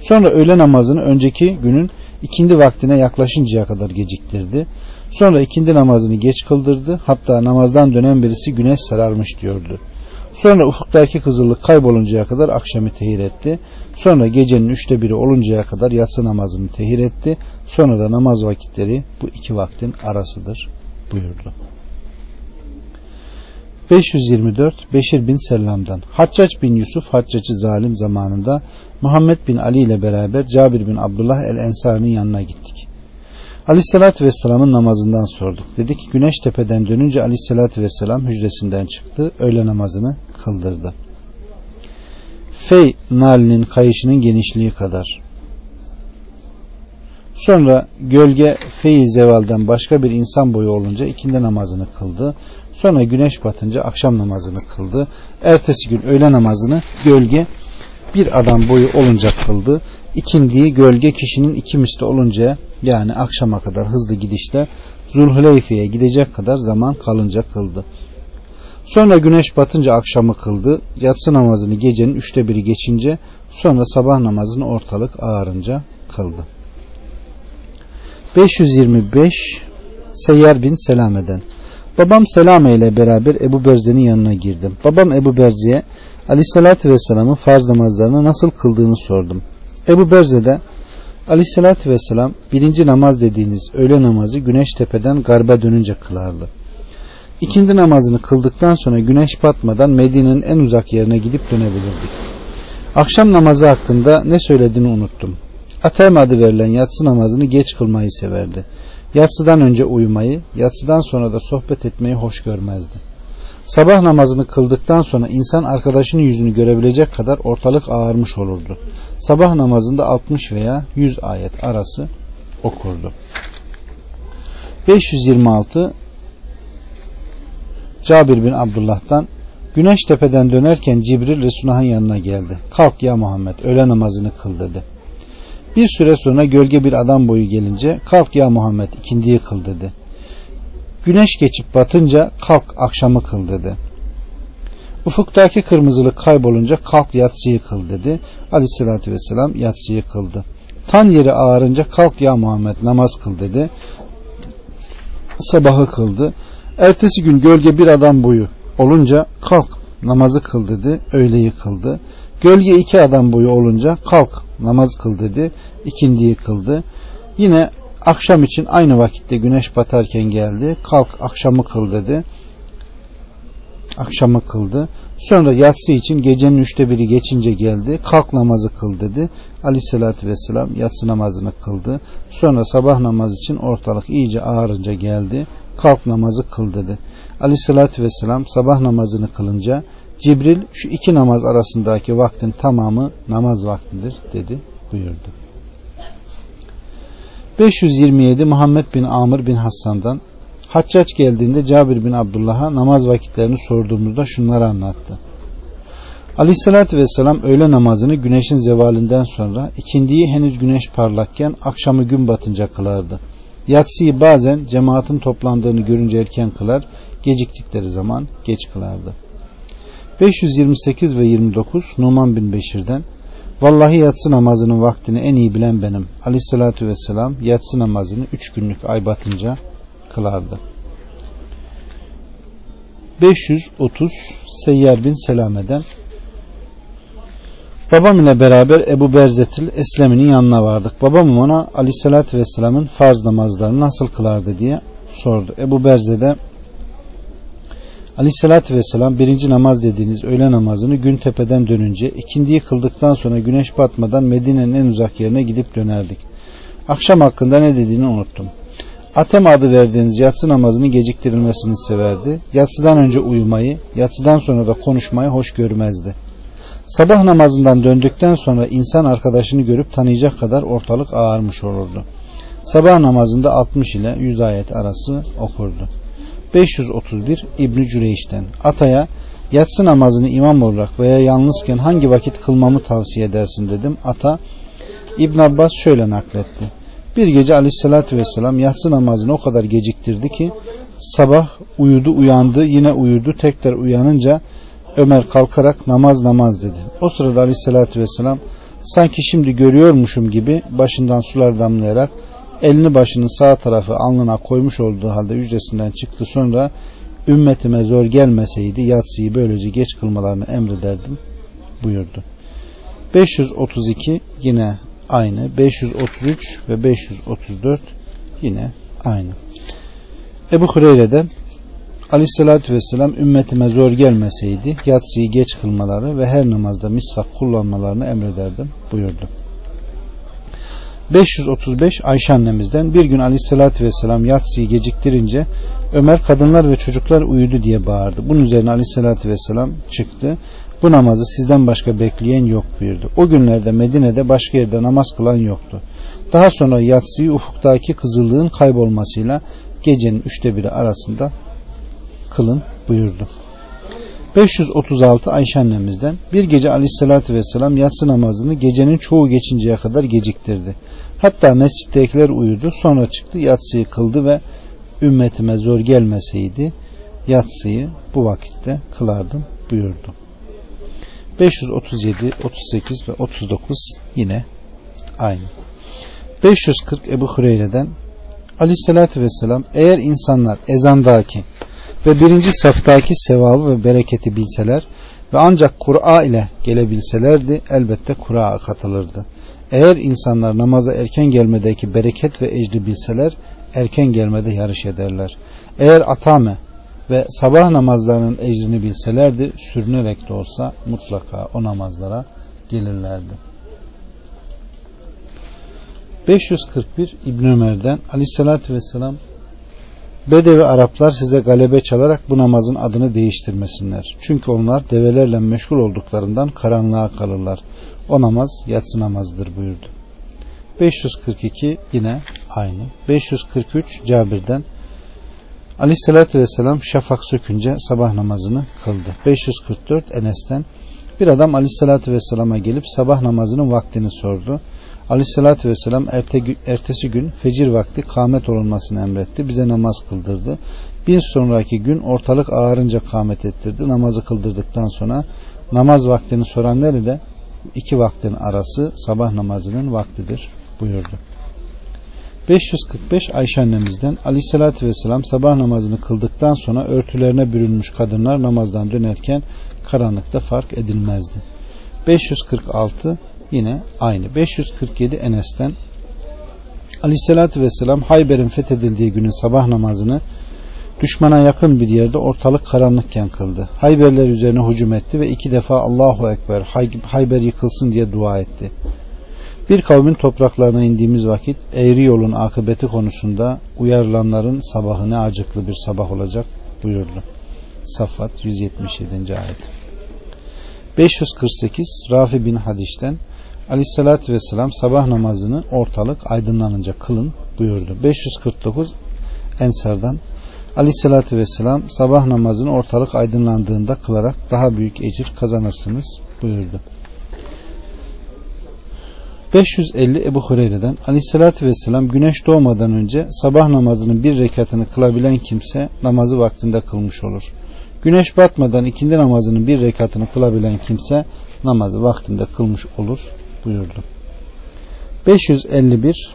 Sonra öğle namazını önceki günün ikindi vaktine yaklaşıncaya kadar geciktirdi. Sonra ikindi namazını geç kıldırdı. Hatta namazdan dönen birisi güneş sararmış diyordu. Sonra ufuktaki kızıllık kayboluncaya kadar akşamı tehir etti. Sonra gecenin üçte biri oluncaya kadar yatsı namazını tehir etti. Sonra da namaz vakitleri bu iki vaktin arasıdır buyurdu. 524 Beşir bin Sellam'dan Haccac bin Yusuf Haccacı zalim zamanında Muhammed bin Ali ile beraber Cabir bin Abdullah el Ensari'nin yanına gittik. Ali Aleyhisselatü Vesselam'ın namazından sorduk. Dedi ki güneş tepeden dönünce Aleyhisselatü Vesselam hücresinden çıktı. Öğle namazını kıldırdı. Fey nalinin kayışının genişliği kadar. Sonra gölge fey zevalden başka bir insan boyu olunca ikindi namazını kıldı. Sonra güneş batınca akşam namazını kıldı. Ertesi gün öğle namazını gölge bir adam boyu olunca kıldı ikindiği gölge kişinin iki misli olunca yani akşama kadar hızlı gidişle Zulhuleyfe'ye gidecek kadar zaman kalınca kıldı. Sonra güneş batınca akşamı kıldı. Yatsı namazını gecenin üçte biri geçince sonra sabah namazını ortalık ağarınca kıldı. 525 Seyyar bin Selame'den Babam Selame ile beraber Ebu Berze'nin yanına girdim. Babam Ebu Berze'ye Aleyhisselatü Vesselam'ın farz namazlarını nasıl kıldığını sordum. Ebu Berze'de aleyhissalatü vesselam birinci namaz dediğiniz öğle namazı güneş tepeden garba dönünce kılardı. İkindi namazını kıldıktan sonra güneş batmadan Medine'nin en uzak yerine gidip dönebilirdik. Akşam namazı hakkında ne söylediğini unuttum. Atem adı verilen yatsı namazını geç kılmayı severdi. Yatsıdan önce uyumayı, yatsıdan sonra da sohbet etmeyi hoş görmezdi. Sabah namazını kıldıktan sonra insan arkadaşının yüzünü görebilecek kadar ortalık ağarmış olurdu. Sabah namazında 60 veya 100 ayet arası okurdu. 526 Cabir bin Abdullah'tan Güneş tepeden dönerken Cibril Resulullah'ın yanına geldi. Kalk ya Muhammed öğle namazını kıl dedi. Bir süre sonra gölge bir adam boyu gelince kalk ya Muhammed ikindiyi kıl dedi. Güneş geçip batınca kalk akşamı kıl dedi. Ufuktaki kırmızılık kaybolunca kalk yatsıyı kıl dedi. Aleyhissalatü vesselam yatsıyı kıldı. Tan yeri ağarınca kalk ya Muhammed namaz kıl dedi. Sabahı kıldı. Ertesi gün gölge bir adam boyu olunca kalk namazı kıl dedi. Öğleyi kıldı. Gölge iki adam boyu olunca kalk namaz kıl dedi. İkindiyi kıldı. Yine akşam için aynı vakitte güneş batarken geldi. Kalk akşamı kıl dedi. Akşamı kıldı. Sonra yatsı için gecenin üçte biri geçince geldi. Kalk namazı kıl dedi. Aleyhissalatü vesselam yatsı namazını kıldı. Sonra sabah namazı için ortalık iyice ağarınca geldi. Kalk namazı kıl dedi. Aleyhissalatü vesselam sabah namazını kılınca Cibril şu iki namaz arasındaki vaktin tamamı namaz vaktidir dedi buyurdu. 527 Muhammed bin Amr bin Hassan'dan Haccac geldiğinde Cabir bin Abdullah'a namaz vakitlerini sorduğumuzda şunları anlattı. Aleyhissalatü vesselam öğle namazını güneşin zevalinden sonra ikindiyi henüz güneş parlakken akşamı gün batınca kılardı. Yatsıyı bazen cemaatin toplandığını görünce erken kılar, geciktikleri zaman geç kılardı. 528 ve 29 Numan bin Beşir'den Vallahi yatsı namazının vaktini en iyi bilen benim. Aleyhissalatü vesselam yatsı namazını üç günlük ay batınca kılardı. 530 Seyyar bin Selame'den Babam ile beraber Ebu Berzetil Eslem'inin yanına vardık. Babam ona aleyhissalatü vesselamın farz namazlarını nasıl kılardı diye sordu. Ebu Berze de Aleyhissalatü vesselam birinci namaz dediğiniz öğle namazını gün tepeden dönünce ikindiyi kıldıktan sonra güneş batmadan Medine'nin en uzak yerine gidip dönerdik. Akşam hakkında ne dediğini unuttum. Atem adı verdiğiniz yatsı namazını geciktirilmesini severdi. Yatsıdan önce uyumayı, yatsıdan sonra da konuşmayı hoş görmezdi. Sabah namazından döndükten sonra insan arkadaşını görüp tanıyacak kadar ortalık ağarmış olurdu. Sabah namazında 60 ile 100 ayet arası okurdu. 531 İbni Cüreyş'ten Ataya yatsı namazını imam olarak veya yalnızken hangi vakit kılmamı tavsiye edersin dedim. Ata İbn Abbas şöyle nakletti. Bir gece aleyhissalatü vesselam yatsı namazını o kadar geciktirdi ki sabah uyudu uyandı yine uyudu tekrar uyanınca Ömer kalkarak namaz namaz dedi. O sırada aleyhissalatü vesselam sanki şimdi görüyormuşum gibi başından sular damlayarak elini başının sağ tarafı alnına koymuş olduğu halde hücresinden çıktı sonra ümmetime zor gelmeseydi yatsıyı böylece geç kılmalarını emrederdim buyurdu. 532 yine aynı 533 ve 534 yine aynı. Ebu Hureyre'den Aleyhisselatü Vesselam ümmetime zor gelmeseydi yatsıyı geç kılmaları ve her namazda misvak kullanmalarını emrederdim buyurdu. 535 Ayşe annemizden bir gün aleyhissalatü vesselam yatsıyı geciktirince Ömer kadınlar ve çocuklar uyudu diye bağırdı. Bunun üzerine aleyhissalatü vesselam çıktı. Bu namazı sizden başka bekleyen yok buyurdu. O günlerde Medine'de başka yerde namaz kılan yoktu. Daha sonra yatsıyı ufuktaki kızılığın kaybolmasıyla gecenin üçte biri arasında kılın buyurdu. 536 Ayşe annemizden bir gece aleyhissalatü vesselam yatsı namazını gecenin çoğu geçinceye kadar geciktirdi. Hatta mescittekiler uyudu. Sonra çıktı yatsıyı kıldı ve ümmetime zor gelmeseydi yatsıyı bu vakitte kılardım buyurdu. 537, 38 ve 39 yine aynı. 540 Ebu Hureyre'den Aleyhisselatü Vesselam eğer insanlar ezandaki ve birinci saftaki sevabı ve bereketi bilseler ve ancak Kur'a ile gelebilselerdi elbette Kur'a katılırdı. Eğer insanlar namaza erken gelmedeki bereket ve ecdi bilseler erken gelmede yarış ederler. Eğer atame ve sabah namazlarının ecrini bilselerdi sürünerek de olsa mutlaka o namazlara gelirlerdi. 541 İbn Ömer'den Ali sallallahu ve vesselam Bedevi Araplar size galebe çalarak bu namazın adını değiştirmesinler. Çünkü onlar develerle meşgul olduklarından karanlığa kalırlar. O namaz yatsı namazdır buyurdu. 542 yine aynı. 543 Cabir'den Aleyhisselatü Vesselam şafak sökünce sabah namazını kıldı. 544 Enes'ten bir adam Aleyhisselatü Vesselam'a gelip sabah namazının vaktini sordu. Aleyhisselatü Vesselam erte, ertesi gün fecir vakti kâmet olunmasını emretti. Bize namaz kıldırdı. Bir sonraki gün ortalık ağarınca kâmet ettirdi. Namazı kıldırdıktan sonra namaz vaktini soran nerede? iki vaktin arası sabah namazının vaktidir buyurdu. 545 Ayşe annemizden Ali sallallahu vesselam sabah namazını kıldıktan sonra örtülerine bürünmüş kadınlar namazdan dönerken karanlıkta fark edilmezdi. 546 yine aynı. 547 Enes'ten Ali sallallahu vesselam Hayber'in fethedildiği günün sabah namazını Düşmana yakın bir yerde ortalık karanlıkken kıldı. Hayberler üzerine hücum etti ve iki defa Allahu Ekber Hayber yıkılsın diye dua etti. Bir kavmin topraklarına indiğimiz vakit eğri yolun akıbeti konusunda uyarılanların sabahı ne acıklı bir sabah olacak buyurdu. Safat 177. ayet 548 Rafi bin Hadiş'ten Aleyhisselatü Vesselam sabah namazını ortalık aydınlanınca kılın buyurdu. 549 Ensardan Aleyhissalatü vesselam sabah namazını ortalık aydınlandığında kılarak daha büyük ecir kazanırsınız buyurdu. 550 Ebu Hureyre'den Aleyhissalatü vesselam güneş doğmadan önce sabah namazının bir rekatını kılabilen kimse namazı vaktinde kılmış olur. Güneş batmadan ikindi namazının bir rekatını kılabilen kimse namazı vaktinde kılmış olur buyurdu. 551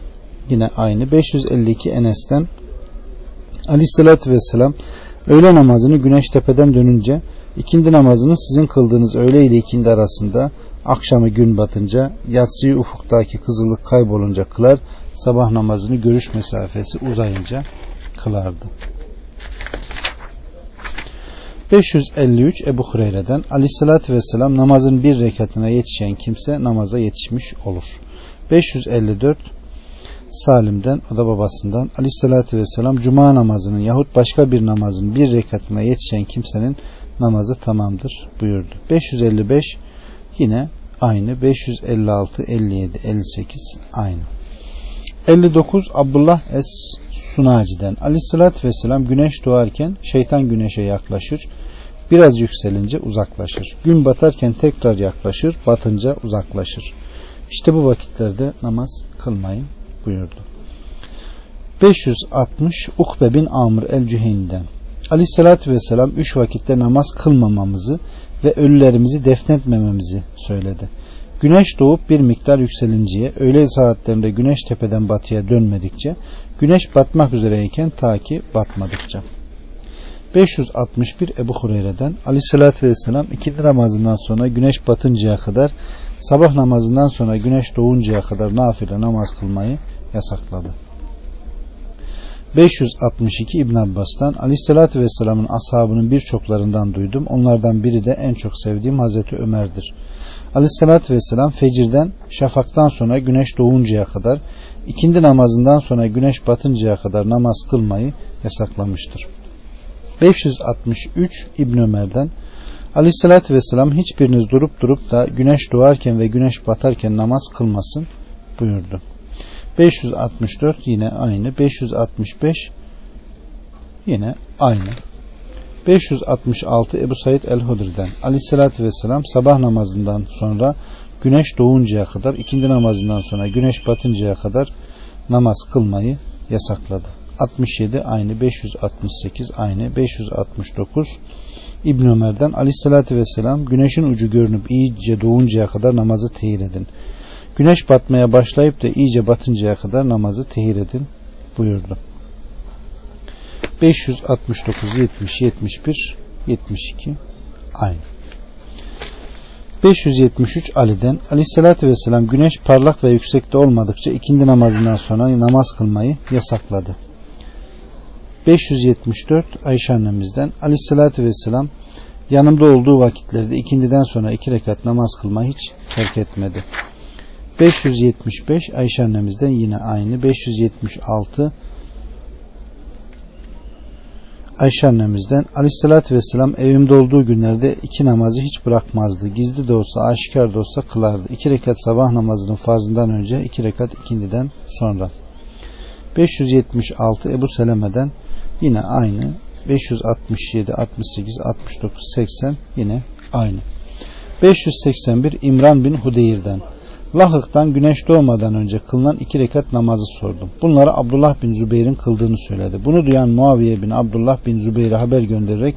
yine aynı 552 Enes'ten Aleyhisselatü Vesselam öğle namazını güneş tepeden dönünce ikindi namazını sizin kıldığınız öğle ile ikindi arasında akşamı gün batınca yatsıyı ufuktaki kızıllık kaybolunca kılar sabah namazını görüş mesafesi uzayınca kılardı. 553 Ebu Hureyre'den Aleyhisselatü Vesselam namazın bir rekatına yetişen kimse namaza yetişmiş olur. 554 Salim'den o da babasından aleyhissalatü vesselam cuma namazının yahut başka bir namazın bir rekatına yetişen kimsenin namazı tamamdır buyurdu. 555 yine aynı 556 57 58 aynı. 59 Abdullah es Sunaci'den aleyhissalatü vesselam güneş doğarken şeytan güneşe yaklaşır biraz yükselince uzaklaşır. Gün batarken tekrar yaklaşır, batınca uzaklaşır. İşte bu vakitlerde namaz kılmayın buyurdu. 560 Ukbe bin Amr el-Cüheyni'den Aleyhisselatü Vesselam üç vakitte namaz kılmamamızı ve ölülerimizi defnetmememizi söyledi. Güneş doğup bir miktar yükselinceye, öğle saatlerinde güneş tepeden batıya dönmedikçe, güneş batmak üzereyken ta ki batmadıkça. 561 Ebu Hureyre'den Aleyhisselatü Vesselam iki namazından sonra güneş batıncaya kadar sabah namazından sonra güneş doğuncaya kadar nafile namaz kılmayı yasakladı. 562 İbn Abbas'tan Aleyhisselatü Vesselam'ın ashabının birçoklarından duydum. Onlardan biri de en çok sevdiğim Hazreti Ömer'dir. Ali Aleyhisselatü Vesselam fecirden şafaktan sonra güneş doğuncaya kadar ikindi namazından sonra güneş batıncaya kadar namaz kılmayı yasaklamıştır. 563 İbn Ömer'den Ali Aleyhisselatü Vesselam hiçbiriniz durup durup da güneş doğarken ve güneş batarken namaz kılmasın buyurdu. 564 yine aynı. 565 yine aynı. 566 Ebu Said el-Hudri'den aleyhissalatü vesselam sabah namazından sonra güneş doğuncaya kadar ikindi namazından sonra güneş batıncaya kadar namaz kılmayı yasakladı. 67 aynı 568 aynı 569 İbn Ömer'den aleyhissalatü vesselam güneşin ucu görünüp iyice doğuncaya kadar namazı tehir edin. Güneş batmaya başlayıp da iyice batıncaya kadar namazı tehir edin buyurdu. 569, 70, 71, 72 aynı. 573 Ali'den Aleyhisselatü Vesselam güneş parlak ve yüksekte olmadıkça ikindi namazından sonra namaz kılmayı yasakladı. 574 Ayşe annemizden Aleyhisselatü Vesselam yanımda olduğu vakitlerde ikindiden sonra iki rekat namaz kılmayı hiç terk etmedi. 575 Ayşe annemizden yine aynı 576 Ayşe annemizden aleyhissalatü vesselam evimde olduğu günlerde iki namazı hiç bırakmazdı. Gizli de olsa aşikar da olsa kılardı. İki rekat sabah namazının farzından önce iki rekat ikindiden sonra. 576 Ebu Seleme'den yine aynı 567, 68, 69, 80 yine aynı. 581 İmran bin Hudeyr'den Lahık'tan güneş doğmadan önce kılınan iki rekat namazı sordum. Bunları Abdullah bin Zübeyir'in kıldığını söyledi. Bunu duyan Muaviye bin Abdullah bin Zübeyir'e haber göndererek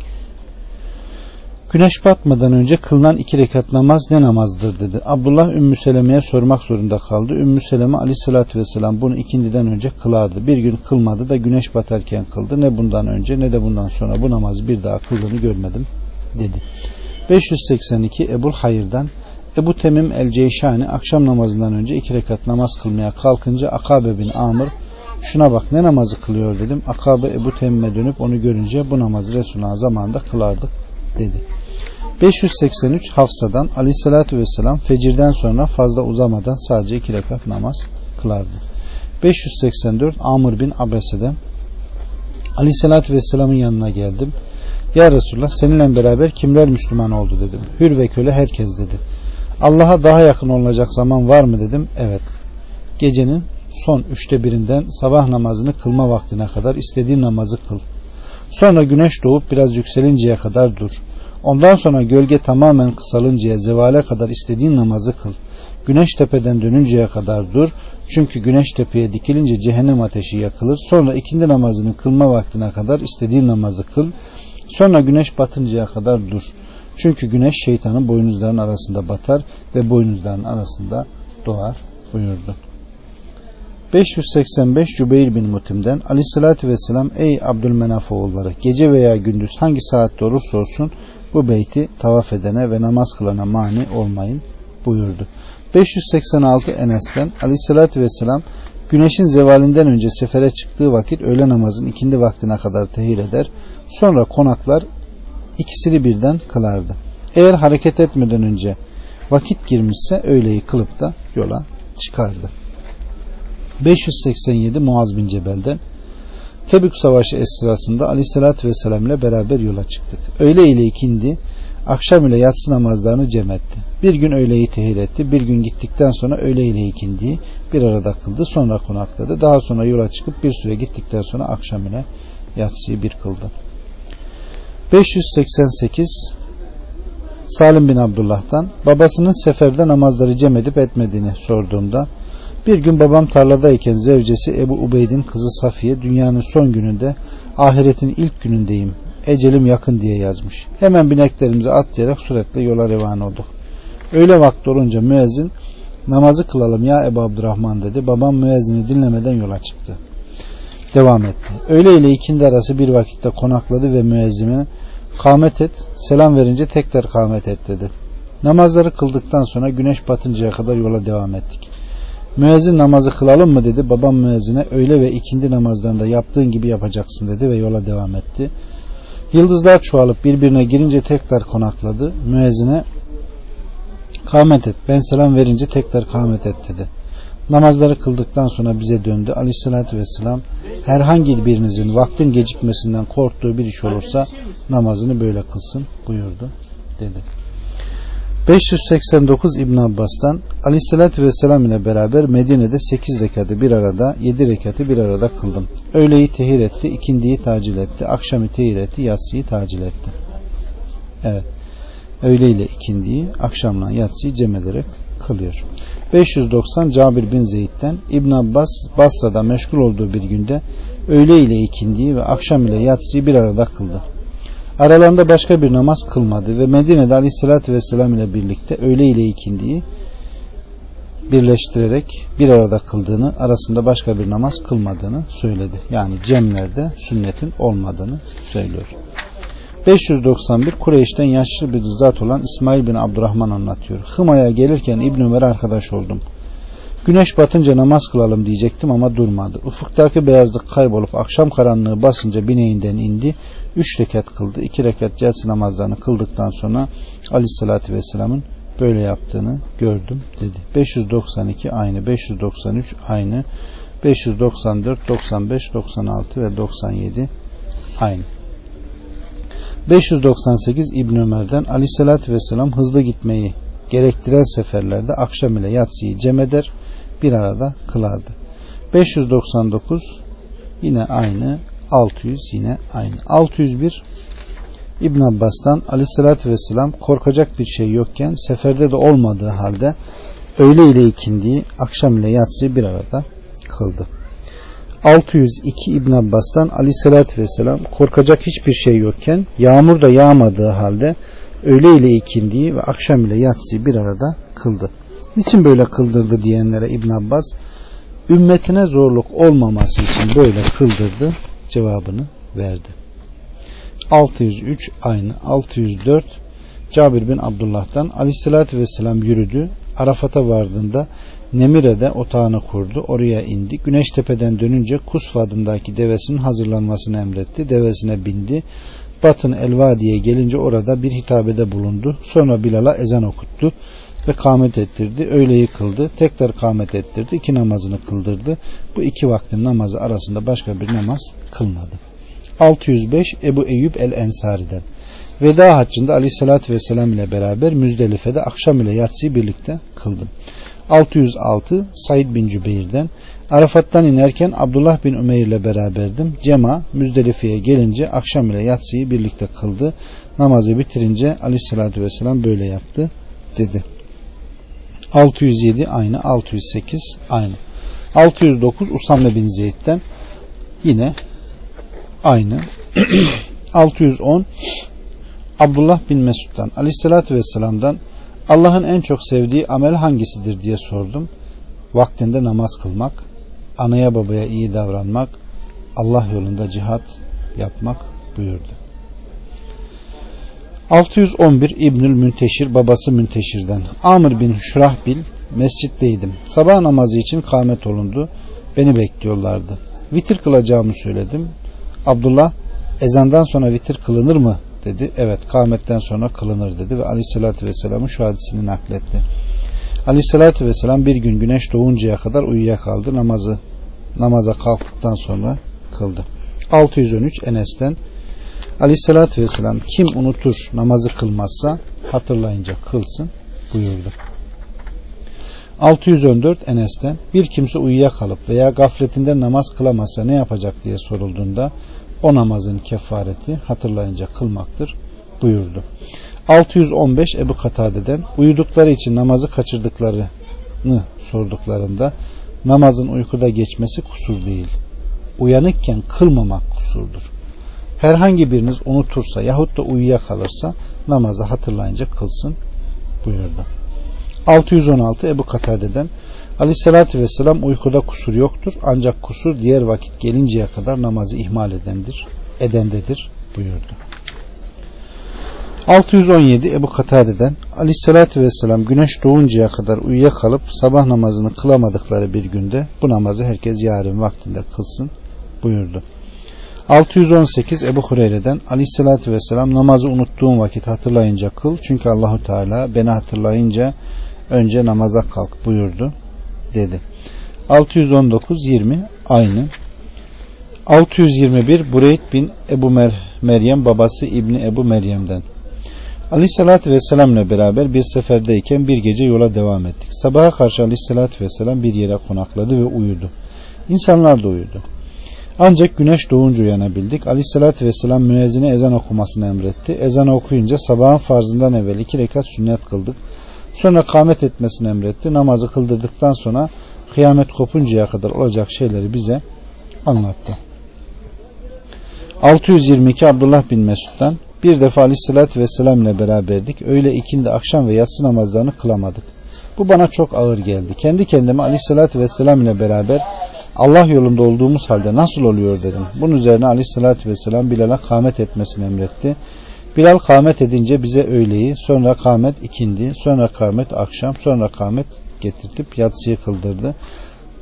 Güneş batmadan önce kılınan iki rekat namaz ne namazdır dedi. Abdullah Ümmü Seleme'ye sormak zorunda kaldı. Ümmü Seleme aleyhissalatü vesselam bunu ikindiden önce kılardı. Bir gün kılmadı da güneş batarken kıldı. Ne bundan önce ne de bundan sonra bu namazı bir daha kıldığını görmedim dedi. 582 Ebul Hayır'dan Ebu Temim el Ceyşani akşam namazından önce iki rekat namaz kılmaya kalkınca Akabe bin Amr şuna bak ne namazı kılıyor dedim. Akabe Ebu Temim'e dönüp onu görünce bu namazı Resulullah'ın zamanında kılardık dedi. 583 Hafsa'dan aleyhissalatü vesselam fecirden sonra fazla uzamadan sadece iki rekat namaz kılardı. 584 Amr bin Abese'de aleyhissalatü vesselamın yanına geldim. Ya Resulullah seninle beraber kimler Müslüman oldu dedim. Hür ve köle herkes dedi. Allah'a daha yakın olacak zaman var mı dedim. Evet. Gecenin son üçte birinden sabah namazını kılma vaktine kadar istediğin namazı kıl. Sonra güneş doğup biraz yükselinceye kadar dur. Ondan sonra gölge tamamen kısalıncaya zevale kadar istediğin namazı kıl. Güneş tepeden dönünceye kadar dur. Çünkü güneş tepeye dikilince cehennem ateşi yakılır. Sonra ikindi namazını kılma vaktine kadar istediğin namazı kıl. Sonra güneş batıncaya kadar dur.'' Çünkü güneş şeytanın boynuzlarının arasında batar ve boynuzlarının arasında doğar buyurdu. 585 Cübeyr bin Mutim'den Ali sallallahu vesselam ey Abdülmenaf oğulları gece veya gündüz hangi saatte olursa olsun bu beyti tavaf edene ve namaz kılana mani olmayın buyurdu. 586 Enes'ten Ali sallallahu vesselam güneşin zevalinden önce sefere çıktığı vakit öğle namazın ikindi vaktine kadar tehir eder. Sonra konaklar ikisini birden kılardı. Eğer hareket etmeden önce vakit girmişse öğleyi kılıp da yola çıkardı. 587 Muaz bin Cebel'den Tebük Savaşı esnasında Ali Selat ve Selam ile beraber yola çıktık. Öğle ile ikindi, akşam ile yatsı namazlarını cem etti. Bir gün öğleyi tehir etti, bir gün gittikten sonra öğle ile ikindiyi bir arada kıldı, sonra konakladı. Daha sonra yola çıkıp bir süre gittikten sonra akşam ile yatsıyı bir kıldı. 588 Salim bin Abdullah'tan babasının seferde namazları cem edip etmediğini sorduğumda bir gün babam tarladayken zevcesi Ebu Ubeyd'in kızı Safiye dünyanın son gününde ahiretin ilk günündeyim ecelim yakın diye yazmış. Hemen bineklerimizi atlayarak suretle yola revan olduk. Öğle vakti olunca müezzin namazı kılalım ya Ebu Abdurrahman dedi. Babam müezzini dinlemeden yola çıktı. Devam etti. Öğle ile ikindi arası bir vakitte konakladı ve müezzine Kamet et, selam verince tekrar kamet et dedi. Namazları kıldıktan sonra güneş batıncaya kadar yola devam ettik. Müezzin namazı kılalım mı dedi. Babam müezzine öğle ve ikindi namazlarında yaptığın gibi yapacaksın dedi ve yola devam etti. Yıldızlar çoğalıp birbirine girince tekrar konakladı. Müezzine kamet et ben selam verince tekrar kamet et dedi. Namazları kıldıktan sonra bize döndü. Aleyhissalatü vesselam herhangi birinizin vaktin gecikmesinden korktuğu bir iş olursa namazını böyle kılsın buyurdu dedi. 589 İbn Abbas'tan Ali sallallahu ve sellem ile beraber Medine'de 8 rekatı bir arada, 7 rekatı bir arada kıldım. Öğleyi tehir etti, ikindiyi tacil etti, akşamı tehir etti, yatsıyı tacil etti. Evet. Öğle ile ikindiyi, akşamla yatsıyı cem ederek kılıyor. 590 Cabir bin Zeyd'den İbn Abbas Basra'da meşgul olduğu bir günde öğle ile ikindiği ve akşam ile yatsıyı bir arada kıldı. Aralarında başka bir namaz kılmadı ve Medine'de Aleyhisselatü Vesselam ile birlikte öğle ile ikindiği birleştirerek bir arada kıldığını arasında başka bir namaz kılmadığını söyledi. Yani cemlerde sünnetin olmadığını söylüyor. 591 Kureyş'ten yaşlı bir zat olan İsmail bin Abdurrahman anlatıyor. Hıma'ya gelirken İbn Ömer'e arkadaş oldum. Güneş batınca namaz kılalım diyecektim ama durmadı. Ufuktaki beyazlık kaybolup akşam karanlığı basınca bineğinden indi. Üç rekat kıldı. İki rekat yatsı namazlarını kıldıktan sonra Aleyhisselatü Vesselam'ın böyle yaptığını gördüm dedi. 592 aynı, 593 aynı, 594, 95, 96 ve 97 aynı. 598 İbn Ömer'den Ali sallallahu vesselam hızlı gitmeyi gerektiren seferlerde akşam ile yatsıyı cem eder bir arada kılardı. 599 yine aynı 600 yine aynı 601 İbn Abbas'tan Ali sallallahu vesselam korkacak bir şey yokken seferde de olmadığı halde öğle ile ikindiği akşam ile yatsıyı bir arada kıldı. 602 İbn Abbas'tan Ali sallallahu vesselam korkacak hiçbir şey yokken yağmur da yağmadığı halde öğle ile ikindiği ve akşam ile yatsıyı bir arada kıldı. Niçin böyle kıldırdı diyenlere İbn Abbas ümmetine zorluk olmaması için böyle kıldırdı cevabını verdi. 603 aynı 604 Cabir bin Abdullah'tan Ali sallallahu vesselam yürüdü. Arafat'a vardığında Nemire'de otağını kurdu. Oraya indi. Güneş tepeden dönünce Kusf adındaki devesinin hazırlanmasını emretti. Devesine bindi. Batın Elvadi'ye gelince orada bir hitabede bulundu. Sonra Bilal'a ezan okuttu ve kamet ettirdi. Öğle yıkıldı. Tekrar kamet ettirdi. İki namazını kıldırdı. Bu iki vaktin namazı arasında başka bir namaz kılmadı. 605 Ebu Eyyub el Ensari'den. Veda haccında Ali sallallahu aleyhi ve sellem ile beraber Müzdelife'de akşam ile yatsıyı birlikte kıldım. 606 Said bin Cübeyr'den Arafat'tan inerken Abdullah bin Ömer ile beraberdim. Cema Müzdelife'ye gelince akşam ile yatsıyı birlikte kıldı. Namazı bitirince aleyhissalatü vesselam böyle yaptı dedi. 607 aynı 608 aynı. 609 Usame bin Zeyd'den yine aynı. 610 Abdullah bin Mesud'dan aleyhissalatü vesselam'dan Allah'ın en çok sevdiği amel hangisidir diye sordum. Vaktinde namaz kılmak, anaya babaya iyi davranmak, Allah yolunda cihat yapmak buyurdu. 611 İbnül Münteşir babası Münteşir'den Amr bin Şurahbil mescitteydim. Sabah namazı için kâmet olundu. Beni bekliyorlardı. Vitir kılacağımı söyledim. Abdullah ezandan sonra vitir kılınır mı dedi. Evet kâmetten sonra kılınır dedi ve aleyhissalatü vesselamın şu hadisini nakletti. Aleyhissalatü vesselam bir gün güneş doğuncaya kadar uyuyakaldı. Namazı namaza kalktıktan sonra kıldı. 613 Enes'ten Aleyhissalatü vesselam kim unutur namazı kılmazsa hatırlayınca kılsın buyurdu. 614 Enes'ten bir kimse uyuyakalıp veya gafletinde namaz kılamazsa ne yapacak diye sorulduğunda o namazın kefareti hatırlayınca kılmaktır buyurdu. 615 Ebu Katade'den uyudukları için namazı kaçırdıklarını sorduklarında namazın uykuda geçmesi kusur değil. Uyanıkken kılmamak kusurdur. Herhangi biriniz unutursa yahut da uyuyakalırsa namazı hatırlayınca kılsın buyurdu. 616 Ebu Katade'den Aleyhissalatü vesselam uykuda kusur yoktur ancak kusur diğer vakit gelinceye kadar namazı ihmal edendir, edendedir buyurdu. 617 Ebu Katade'den Aleyhissalatü vesselam güneş doğuncaya kadar uyuyakalıp sabah namazını kılamadıkları bir günde bu namazı herkes yarın vaktinde kılsın buyurdu. 618 Ebu Hureyre'den Aleyhissalatü vesselam namazı unuttuğum vakit hatırlayınca kıl çünkü Allahu Teala beni hatırlayınca önce namaza kalk buyurdu dedi. 619 20 aynı. 621 Bureyt bin Ebu Mer Meryem babası İbni Ebu Meryem'den. Aleyhissalatü Vesselam'la beraber bir seferdeyken bir gece yola devam ettik. Sabaha karşı Aleyhissalatü Vesselam bir yere konakladı ve uyudu. İnsanlar da uyudu. Ancak güneş doğunca uyanabildik. Aleyhissalatü Vesselam müezzine ezan okumasını emretti. Ezanı okuyunca sabahın farzından evvel iki rekat sünnet kıldık. Sonra kamet etmesini emretti. Namazı kıldırdıktan sonra kıyamet kopuncaya kadar olacak şeyleri bize anlattı. 622 Abdullah bin Mesud'dan bir defa aleyhissalatü vesselam ile beraberdik. Öğle ikindi akşam ve yatsı namazlarını kılamadık. Bu bana çok ağır geldi. Kendi kendime aleyhissalatü vesselam ile beraber Allah yolunda olduğumuz halde nasıl oluyor dedim. Bunun üzerine aleyhissalatü vesselam Bilal'a kâmet etmesini emretti. Bilal kâmet edince bize öğleyi, sonra kâmet ikindi, sonra kâmet akşam, sonra kâmet getirtip yatsıyı kıldırdı.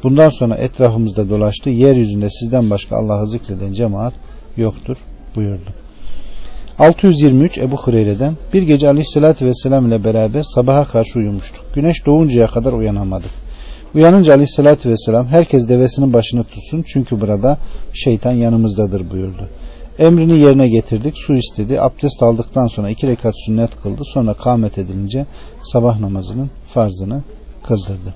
Bundan sonra etrafımızda dolaştı. Yeryüzünde sizden başka Allah'ı zikreden cemaat yoktur buyurdu. 623 Ebu Hureyre'den bir gece aleyhissalatü vesselam ile beraber sabaha karşı uyumuştuk. Güneş doğuncaya kadar uyanamadık. Uyanınca aleyhissalatü vesselam herkes devesinin başını tutsun çünkü burada şeytan yanımızdadır buyurdu. Emrini yerine getirdik. Su istedi. Abdest aldıktan sonra iki rekat sünnet kıldı. Sonra kâmet edilince sabah namazının farzını kıldırdı.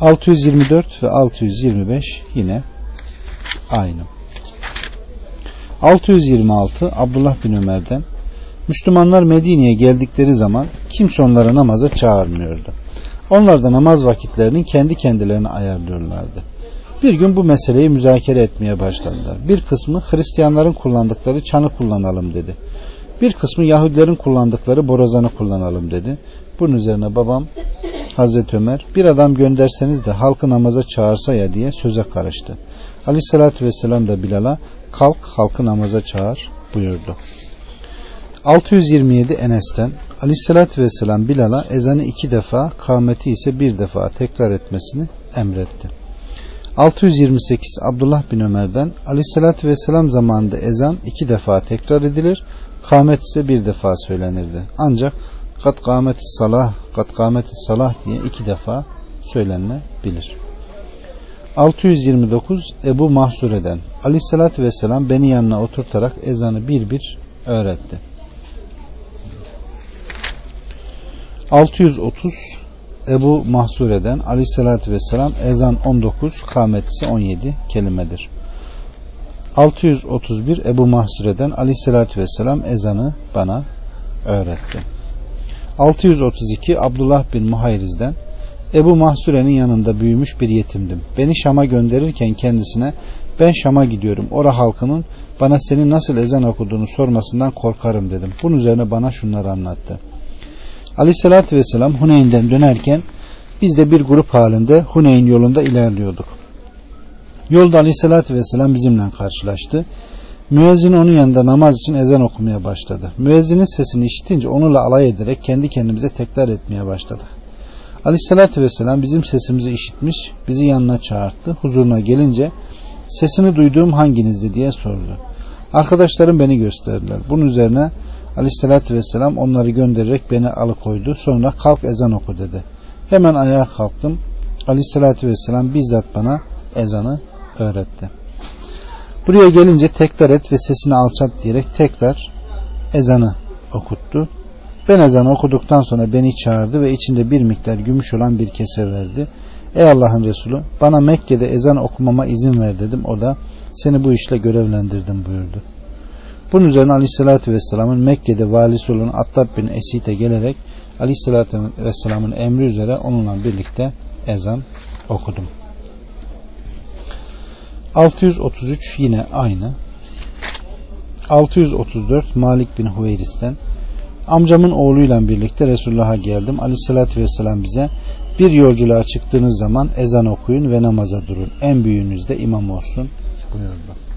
624 ve 625 yine aynı. 626 Abdullah bin Ömer'den Müslümanlar Medine'ye geldikleri zaman kimse onlara namaza çağırmıyordu. Onlar da namaz vakitlerini kendi kendilerine ayarlıyorlardı. Bir gün bu meseleyi müzakere etmeye başladılar. Bir kısmı Hristiyanların kullandıkları çanı kullanalım dedi. Bir kısmı Yahudilerin kullandıkları borazanı kullanalım dedi. Bunun üzerine babam Hazreti Ömer bir adam gönderseniz de halkı namaza çağırsa ya diye söze karıştı. Aleyhissalatü vesselam da Bilal'a kalk halkı namaza çağır buyurdu. 627 Enes'ten Aleyhissalatü vesselam Bilal'a ezanı iki defa kavmeti ise bir defa tekrar etmesini emretti. 628 Abdullah bin Ömer'den aleyhissalatü vesselam zamanında ezan iki defa tekrar edilir. Kamet ise bir defa söylenirdi. Ancak kat kameti salah, kat kameti salah diye iki defa söylenebilir. 629 Ebu Mahsure'den aleyhissalatü vesselam beni yanına oturtarak ezanı bir bir öğretti. 630 Ebu Mahsure'den aleyhissalatü vesselam ezan 19, kâmet 17 kelimedir. 631 Ebu Mahsure'den aleyhissalatü vesselam ezanı bana öğretti. 632 Abdullah bin Muhayriz'den Ebu Mahsure'nin yanında büyümüş bir yetimdim. Beni Şam'a gönderirken kendisine ben Şam'a gidiyorum. Ora halkının bana senin nasıl ezan okuduğunu sormasından korkarım dedim. Bunun üzerine bana şunları anlattı. Aleyhissalatü vesselam Huneyn'den dönerken biz de bir grup halinde Huneyn yolunda ilerliyorduk. Yolda Aleyhissalatü vesselam bizimle karşılaştı. Müezzin onun yanında namaz için ezan okumaya başladı. Müezzinin sesini işitince onunla alay ederek kendi kendimize tekrar etmeye başladık. Aleyhissalatü vesselam bizim sesimizi işitmiş, bizi yanına çağırdı. Huzuruna gelince sesini duyduğum hanginizdi diye sordu. Arkadaşlarım beni gösterdiler. Bunun üzerine Aleyhisselatü Vesselam onları göndererek beni alıkoydu. Sonra kalk ezan oku dedi. Hemen ayağa kalktım. Aleyhisselatü Vesselam bizzat bana ezanı öğretti. Buraya gelince tekrar et ve sesini alçalt diyerek tekrar ezanı okuttu. Ben ezanı okuduktan sonra beni çağırdı ve içinde bir miktar gümüş olan bir kese verdi. Ey Allah'ın Resulü bana Mekke'de ezan okumama izin ver dedim. O da seni bu işle görevlendirdim buyurdu. Bunun üzerine Aleyhisselatü Vesselam'ın Mekke'de valisi olan Attab bin Esit'e gelerek Aleyhisselatü Vesselam'ın emri üzere onunla birlikte ezan okudum. 633 yine aynı. 634 Malik bin Hüveyris'ten amcamın oğluyla birlikte Resulullah'a geldim. Aleyhissalatü vesselam bize bir yolculuğa çıktığınız zaman ezan okuyun ve namaza durun. En büyüğünüz de imam olsun buyurdu.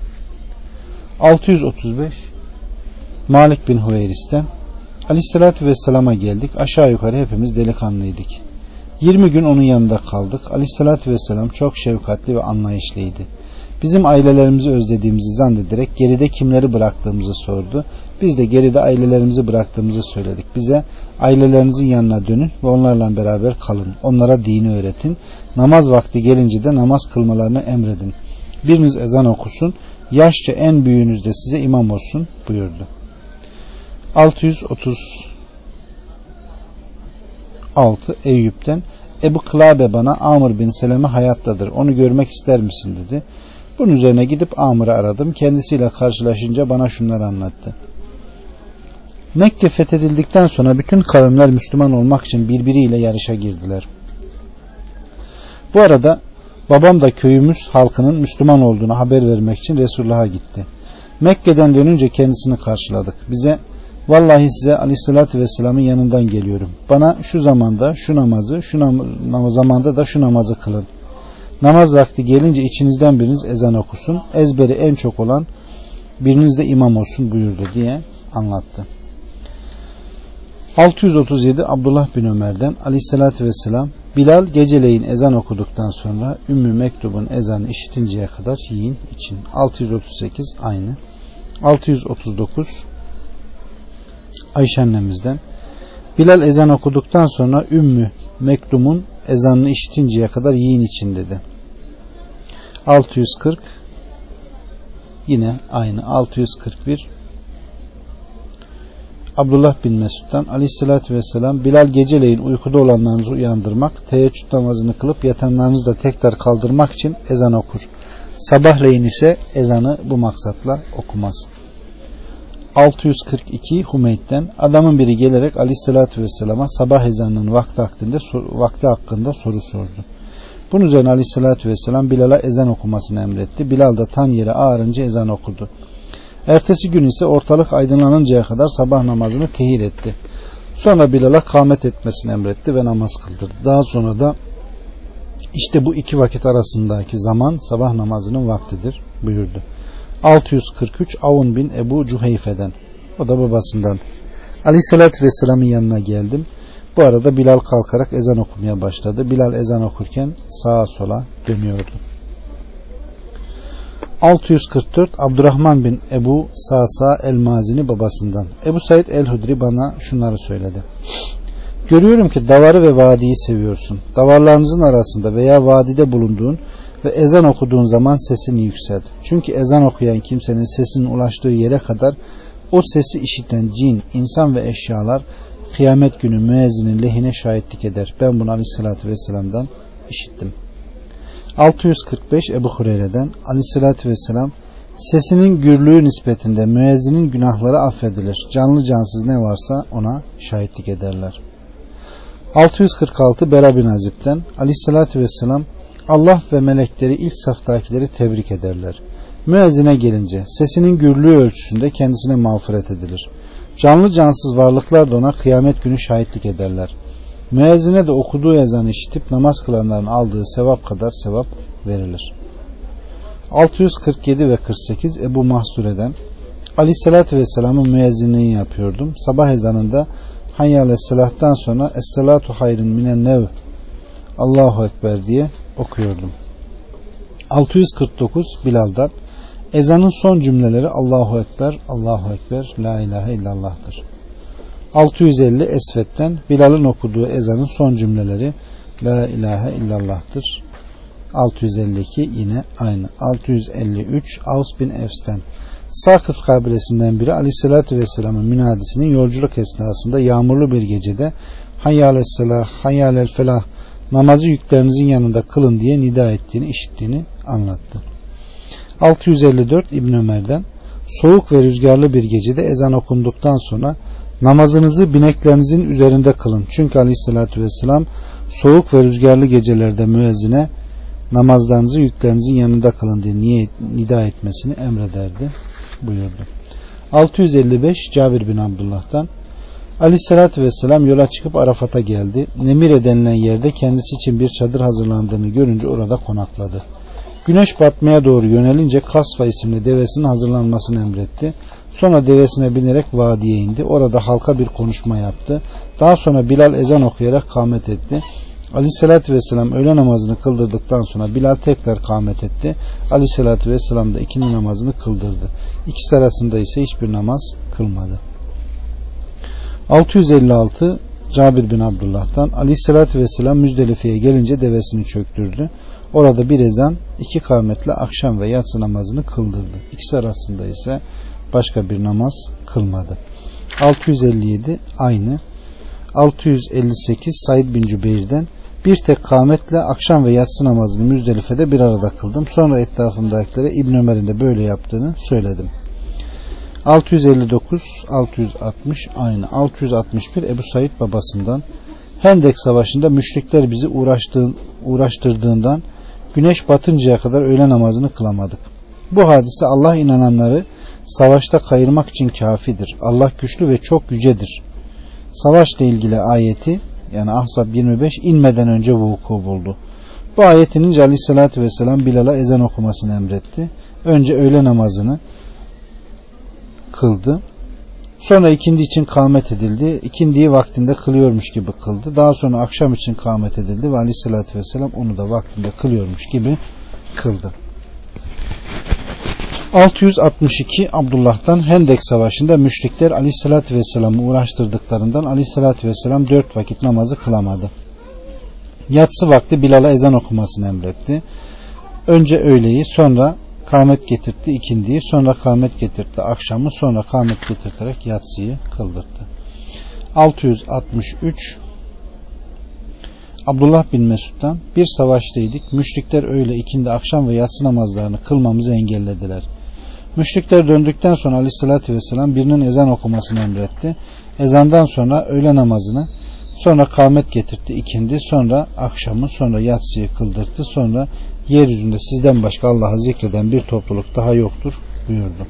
635 Malik bin Hüveyris'ten Aleyhisselatü Vesselam'a geldik. Aşağı yukarı hepimiz delikanlıydık. 20 gün onun yanında kaldık. Aleyhisselatü Vesselam çok şefkatli ve anlayışlıydı. Bizim ailelerimizi özlediğimizi zannederek geride kimleri bıraktığımızı sordu. Biz de geride ailelerimizi bıraktığımızı söyledik. Bize ailelerinizin yanına dönün ve onlarla beraber kalın. Onlara dini öğretin. Namaz vakti gelince de namaz kılmalarını emredin. Biriniz ezan okusun, yaşça en büyüğünüz de size imam olsun buyurdu. 636 Eyüp'ten Ebu Kılabe bana Amr bin Seleme hayattadır onu görmek ister misin dedi. Bunun üzerine gidip Amr'ı aradım. Kendisiyle karşılaşınca bana şunları anlattı. Mekke fethedildikten sonra bütün kavimler Müslüman olmak için birbiriyle yarışa girdiler. Bu arada Babam da köyümüz halkının Müslüman olduğunu haber vermek için Resulullah'a gitti. Mekke'den dönünce kendisini karşıladık. Bize vallahi size aleyhissalatü vesselamın yanından geliyorum. Bana şu zamanda şu namazı, şu nam zamanda da şu namazı kılın. Namaz vakti gelince içinizden biriniz ezan okusun. Ezberi en çok olan biriniz de imam olsun buyurdu diye anlattı. 637 Abdullah bin Ömer'den aleyhissalatü vesselam Bilal geceleyin ezan okuduktan sonra Ümmü Mektub'un ezanı işitinceye kadar yiyin için. 638 aynı. 639 Ayşe annemizden. Bilal ezan okuduktan sonra Ümmü Mektum'un ezanını işitinceye kadar yiyin için dedi. 640 yine aynı. 641 Abdullah bin Mesud'dan aleyhissalatü vesselam Bilal geceleyin uykuda olanlarınızı uyandırmak, teheccüd namazını kılıp yatanlarınızı da tekrar kaldırmak için ezan okur. Sabahleyin ise ezanı bu maksatla okumaz. 642 Humeyd'den adamın biri gelerek aleyhissalatü vesselama sabah ezanının vakti hakkında, vakti hakkında soru sordu. Bunun üzerine aleyhissalatü vesselam Bilal'a ezan okumasını emretti. Bilal da tan yere ağarınca ezan okudu. Ertesi gün ise ortalık aydınlanıncaya kadar sabah namazını tehir etti. Sonra Bilal'a kâmet etmesini emretti ve namaz kıldırdı. Daha sonra da işte bu iki vakit arasındaki zaman sabah namazının vaktidir buyurdu. 643 Avun bin Ebu Cuheyfe'den. O da babasından. Aleyhisselatü Vesselam'ın yanına geldim. Bu arada Bilal kalkarak ezan okumaya başladı. Bilal ezan okurken sağa sola dönüyordu. 644 Abdurrahman bin Ebu Sasa el-Mazini babasından. Ebu Said el-Hudri bana şunları söyledi. Görüyorum ki davarı ve vadiyi seviyorsun. Davarlarınızın arasında veya vadide bulunduğun ve ezan okuduğun zaman sesini yükselt. Çünkü ezan okuyan kimsenin sesinin ulaştığı yere kadar o sesi işiten cin, insan ve eşyalar kıyamet günü müezzinin lehine şahitlik eder. Ben bunu aleyhissalatü vesselam'dan işittim.'' 645 Ebu Hureyre'den aleyhissalatü vesselam sesinin gürlüğü nispetinde müezzinin günahları affedilir. Canlı cansız ne varsa ona şahitlik ederler. 646 Bera bin Azib'den aleyhissalatü vesselam Allah ve melekleri ilk saftakileri tebrik ederler. Müezzine gelince sesinin gürlüğü ölçüsünde kendisine mağfiret edilir. Canlı cansız varlıklar da ona kıyamet günü şahitlik ederler. Müezzine de okuduğu ezanı işitip namaz kılanların aldığı sevap kadar sevap verilir. 647 ve 48 Ebu Mahsure'den Aleyhisselatü Vesselam'ın müezzinliğini yapıyordum. Sabah ezanında Hayy Aleyhisselat'tan sonra Esselatu Hayrın Minen Nev Allahu Ekber diye okuyordum. 649 Bilal'dan Ezanın son cümleleri Allahu Ekber, Allahu Ekber, La İlahe illallah'tır. 650 Esvet'ten Bilal'ın okuduğu ezanın son cümleleri La ilahe illallah'tır. 652 yine aynı. 653 Avs bin Efs'ten Sakıf kabilesinden biri Aleyhisselatü Vesselam'ın münadisinin yolculuk esnasında yağmurlu bir gecede Hayyalel Selah, Hayyalel Felah namazı yüklerinizin yanında kılın diye nida ettiğini işittiğini anlattı. 654 İbn Ömer'den soğuk ve rüzgarlı bir gecede ezan okunduktan sonra Namazınızı bineklerinizin üzerinde kılın. Çünkü aleyhissalatü vesselam soğuk ve rüzgarlı gecelerde müezzine namazlarınızı yüklerinizin yanında kılın diye niye nida etmesini emrederdi buyurdu. 655 Cabir bin Abdullah'tan Aleyhissalatü vesselam yola çıkıp Arafat'a geldi. Nemire denilen yerde kendisi için bir çadır hazırlandığını görünce orada konakladı. Güneş batmaya doğru yönelince Kasva isimli devesinin hazırlanmasını emretti. Sonra devesine binerek vadiye indi. Orada halka bir konuşma yaptı. Daha sonra Bilal ezan okuyarak kâmet etti. Aleyhisselatü Vesselam öğle namazını kıldırdıktan sonra Bilal tekrar kâmet etti. Aleyhisselatü Vesselam da ikindi namazını kıldırdı. İkisi arasında ise hiçbir namaz kılmadı. 656 Cabir bin Abdullah'tan Aleyhisselatü Vesselam Müzdelife'ye gelince devesini çöktürdü. Orada bir ezan iki kavmetle akşam ve yatsı namazını kıldırdı. İkisi arasında ise başka bir namaz kılmadı. 657 aynı. 658 Said bin Cübeyr'den bir tek kametle akşam ve yatsı namazını Müzdelife'de bir arada kıldım. Sonra etrafımdakilere İbn Ömer'in de böyle yaptığını söyledim. 659 660 aynı 661 Ebu Said babasından Hendek Savaşı'nda müşrikler bizi uğraştığın, uğraştırdığından güneş batıncaya kadar öğle namazını kılamadık. Bu hadise Allah inananları savaşta kayırmak için kafidir. Allah güçlü ve çok yücedir. Savaşla ilgili ayeti yani Ahzab 25 inmeden önce vuku buldu. Bu ayetinin ince aleyhissalatü vesselam Bilal'a ezan okumasını emretti. Önce öğle namazını kıldı. Sonra ikindi için kâmet edildi. İkindiyi vaktinde kılıyormuş gibi kıldı. Daha sonra akşam için kâmet edildi ve aleyhissalatü vesselam onu da vaktinde kılıyormuş gibi kıldı. 662 Abdullah'tan Hendek Savaşı'nda müşrikler Ali Aleyhisselatü Vesselam'ı uğraştırdıklarından Ali Aleyhisselatü Vesselam 4 vakit namazı kılamadı. Yatsı vakti Bilal'a ezan okumasını emretti. Önce öğleyi sonra kâmet getirtti ikindiyi sonra kâmet getirtti akşamı sonra kâmet getirterek yatsıyı kıldırdı. 663 Abdullah bin Mesud'dan bir savaştaydık. Müşrikler öyle ikindi akşam ve yatsı namazlarını kılmamızı engellediler. Müşrikler döndükten sonra aleyhissalatü vesselam birinin ezan okumasını emretti. Ezandan sonra öğle namazını, sonra kavmet getirtti ikindi, sonra akşamı, sonra yatsıyı kıldırdı, sonra yeryüzünde sizden başka Allah'ı zikreden bir topluluk daha yoktur buyurdu.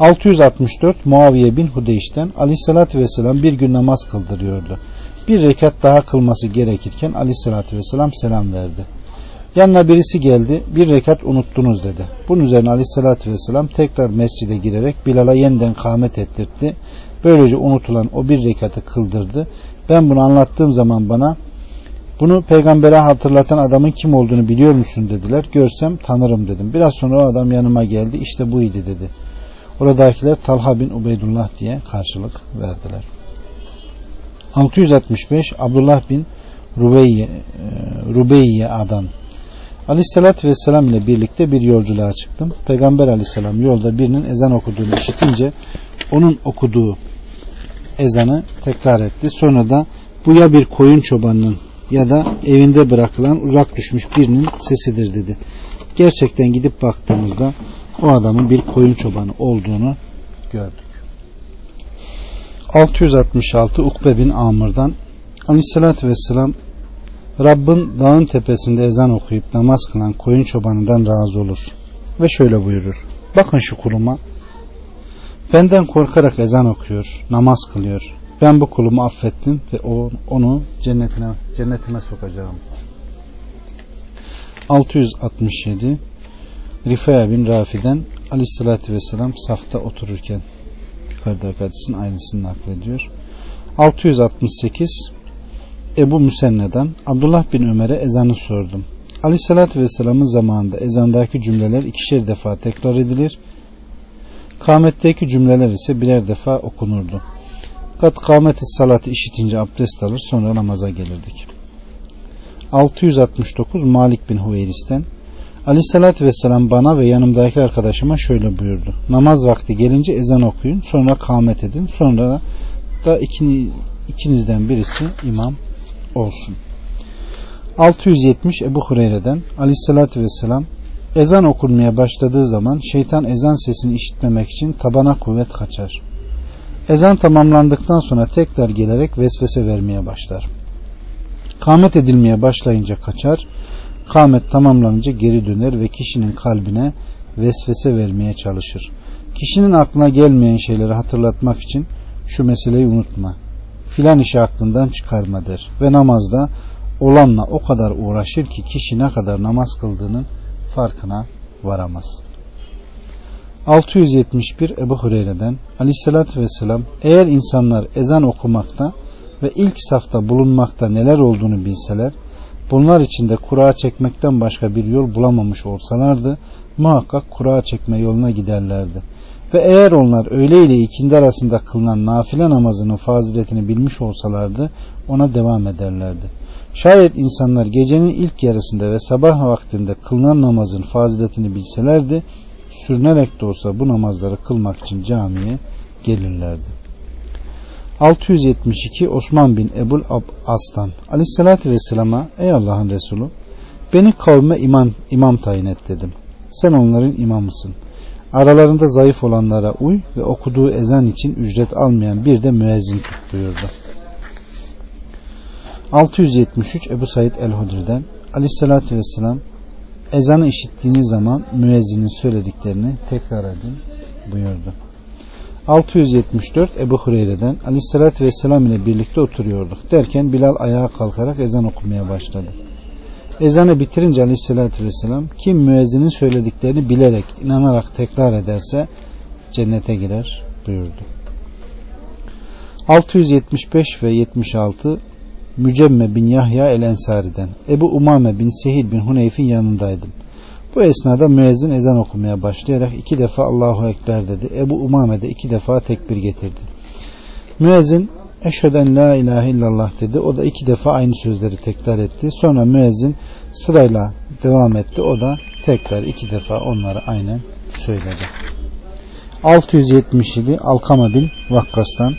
664 Muaviye bin Hudeyş'ten aleyhissalatü vesselam bir gün namaz kıldırıyordu. Bir rekat daha kılması gerekirken aleyhissalatü vesselam selam verdi. Yanına birisi geldi bir rekat unuttunuz dedi. Bunun üzerine aleyhissalatü vesselam tekrar mescide girerek Bilal'a yeniden kâhmet ettirdi. Böylece unutulan o bir rekatı kıldırdı. Ben bunu anlattığım zaman bana bunu peygambere hatırlatan adamın kim olduğunu biliyor musun dediler. Görsem tanırım dedim. Biraz sonra o adam yanıma geldi. İşte bu idi dedi. Oradakiler Talha bin Ubeydullah diye karşılık verdiler. 665 Abdullah bin Rubeyye, e, Rubeyye adan Aleyhisselatü Vesselam ile birlikte bir yolculuğa çıktım. Peygamber Aleyhisselam yolda birinin ezan okuduğunu işitince onun okuduğu ezanı tekrar etti. Sonra da bu ya bir koyun çobanının ya da evinde bırakılan uzak düşmüş birinin sesidir dedi. Gerçekten gidip baktığımızda o adamın bir koyun çobanı olduğunu gördük. 666 Ukbe bin Amr'dan Aleyhisselatü Vesselam Rabbim dağın tepesinde ezan okuyup namaz kılan koyun çobanından razı olur. Ve şöyle buyurur. Bakın şu kuluma. Benden korkarak ezan okuyor, namaz kılıyor. Ben bu kulumu affettim ve onu cennetine, cennetime sokacağım. 667 Rifaya bin Rafi'den aleyhissalatü vesselam safta otururken yukarıdaki hadisin aynısını naklediyor. 668 Ebu Müsenne'den Abdullah bin Ömer'e ezanı sordum. Ali Aleyhissalatü Vesselam'ın zamanında ezandaki cümleler ikişer defa tekrar edilir. Kametteki cümleler ise birer defa okunurdu. Kat kameti salatı işitince abdest alır sonra namaza gelirdik. 669 Malik bin Hüveyris'ten Aleyhissalatü Vesselam bana ve yanımdaki arkadaşıma şöyle buyurdu. Namaz vakti gelince ezan okuyun sonra kamet edin sonra da ikini, ikinizden birisi imam olsun. 670 Ebu Hureyre'den aleyhissalatü vesselam ezan okunmaya başladığı zaman şeytan ezan sesini işitmemek için tabana kuvvet kaçar. Ezan tamamlandıktan sonra tekrar gelerek vesvese vermeye başlar. Kamet edilmeye başlayınca kaçar. Kamet tamamlanınca geri döner ve kişinin kalbine vesvese vermeye çalışır. Kişinin aklına gelmeyen şeyleri hatırlatmak için şu meseleyi unutma filan işi aklından çıkarmadır. Ve namazda olanla o kadar uğraşır ki kişi ne kadar namaz kıldığının farkına varamaz. 671 Ebu Hureyre'den Aleyhisselatü Vesselam eğer insanlar ezan okumakta ve ilk safta bulunmakta neler olduğunu bilseler bunlar içinde kura çekmekten başka bir yol bulamamış olsalardı muhakkak kura çekme yoluna giderlerdi.'' Ve eğer onlar öğle ile ikindi arasında kılınan nafile namazının faziletini bilmiş olsalardı ona devam ederlerdi. Şayet insanlar gecenin ilk yarısında ve sabah vaktinde kılınan namazın faziletini bilselerdi sürünerek de olsa bu namazları kılmak için camiye gelirlerdi. 672 Osman bin Ebul Ab Aslan Aleyhisselatü Vesselam'a Ey Allah'ın Resulü beni kavme imam, imam tayin et dedim. Sen onların imamısın.'' Aralarında zayıf olanlara uy ve okuduğu ezan için ücret almayan bir de müezzin tut buyurdu. 673 Ebu Said el-Hudri'den Aleyhisselatü Vesselam ezanı işittiğiniz zaman müezzinin söylediklerini tekrar edin buyurdu. 674 Ebu Hureyre'den Aleyhisselatü Vesselam ile birlikte oturuyorduk derken Bilal ayağa kalkarak ezan okumaya başladı. Ezanı bitirince aleyhissalatü vesselam kim müezzinin söylediklerini bilerek inanarak tekrar ederse cennete girer buyurdu. 675 ve 76 Mücemme bin Yahya el Ensari'den Ebu Umame bin Sehil bin Huneyf'in yanındaydım. Bu esnada müezzin ezan okumaya başlayarak iki defa Allahu Ekber dedi. Ebu Umame de iki defa tekbir getirdi. Müezzin Eşheden la ilahe illallah dedi. O da iki defa aynı sözleri tekrar etti. Sonra müezzin sırayla devam etti. O da tekrar iki defa onları aynen söyledi. 677 Alkama bin Vakkas'tan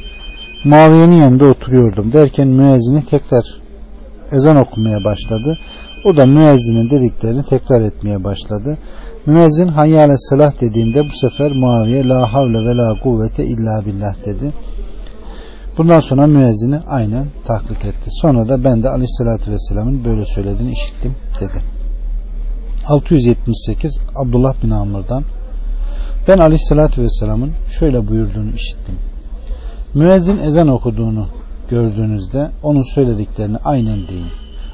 Maviye'nin yanında oturuyordum derken müezzini tekrar ezan okumaya başladı. O da müezzinin dediklerini tekrar etmeye başladı. Müezzin hayyale salah dediğinde bu sefer Muaviye la havle ve la kuvvete illa billah dedi. Bundan sonra müezzini aynen taklit etti. Sonra da ben de aleyhissalatü vesselamın böyle söylediğini işittim dedi. 678 Abdullah bin Amr'dan ben aleyhissalatü vesselamın şöyle buyurduğunu işittim. Müezzin ezan okuduğunu gördüğünüzde onun söylediklerini aynen deyin.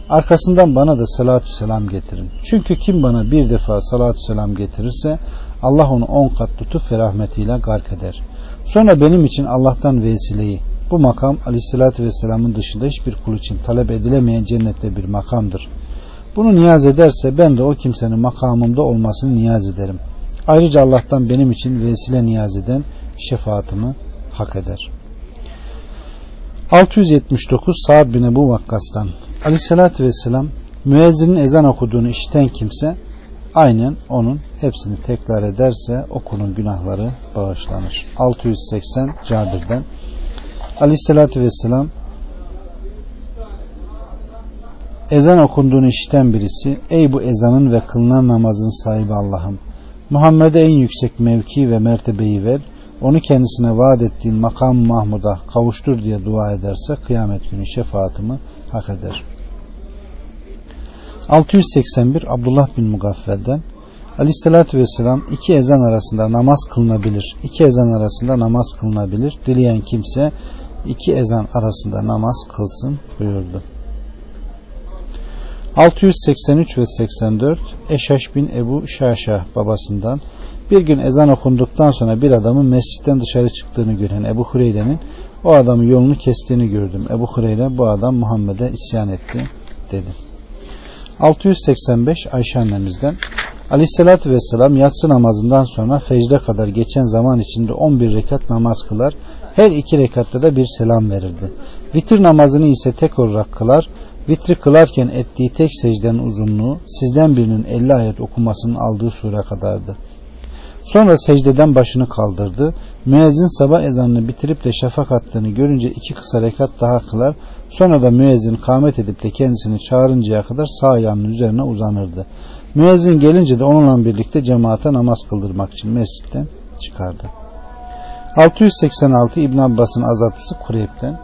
Arkasından bana da salatü selam getirin. Çünkü kim bana bir defa salatü selam getirirse Allah onu on kat lütuf ve gark eder. Sonra benim için Allah'tan vesileyi bu makam aleyhissalatü vesselamın dışında hiçbir kul için talep edilemeyen cennette bir makamdır. Bunu niyaz ederse ben de o kimsenin makamımda olmasını niyaz ederim. Ayrıca Allah'tan benim için vesile niyaz eden şefaatimi hak eder. 679 Sa'd bin Ebu Vakkas'tan Aleyhisselatü Vesselam müezzinin ezan okuduğunu işiten kimse aynen onun hepsini tekrar ederse o günahları bağışlanır. 680 Cabir'den Aleyhisselatü Vesselam ezan okunduğunu işiten birisi ey bu ezanın ve kılınan namazın sahibi Allah'ım Muhammed'e en yüksek mevki ve mertebeyi ver onu kendisine vaat ettiğin makam Mahmud'a kavuştur diye dua ederse kıyamet günü şefaatimi hak eder. 681 Abdullah bin Mugaffel'den Aleyhisselatü Vesselam iki ezan arasında namaz kılınabilir. İki ezan arasında namaz kılınabilir. Dileyen kimse iki ezan arasında namaz kılsın buyurdu. 683 ve 84 Eşaş bin Ebu Şaşa babasından bir gün ezan okunduktan sonra bir adamın mescitten dışarı çıktığını gören Ebu Hureyre'nin o adamın yolunu kestiğini gördüm. Ebu Hureyre bu adam Muhammed'e isyan etti dedi. 685 Ayşe annemizden Aleyhisselatü Vesselam yatsı namazından sonra fecre kadar geçen zaman içinde 11 rekat namaz kılar her iki rekatta da bir selam verirdi. Vitir namazını ise tek olarak kılar. Vitri kılarken ettiği tek secdenin uzunluğu sizden birinin 50 ayet okumasının aldığı sure kadardı. Sonra secdeden başını kaldırdı. Müezzin sabah ezanını bitirip de şafak attığını görünce iki kısa rekat daha kılar. Sonra da müezzin kamet edip de kendisini çağırıncaya kadar sağ ayağının üzerine uzanırdı. Müezzin gelince de onunla birlikte cemaate namaz kıldırmak için mescitten çıkardı. 686 İbn Abbas'ın azatlısı Kureyb'den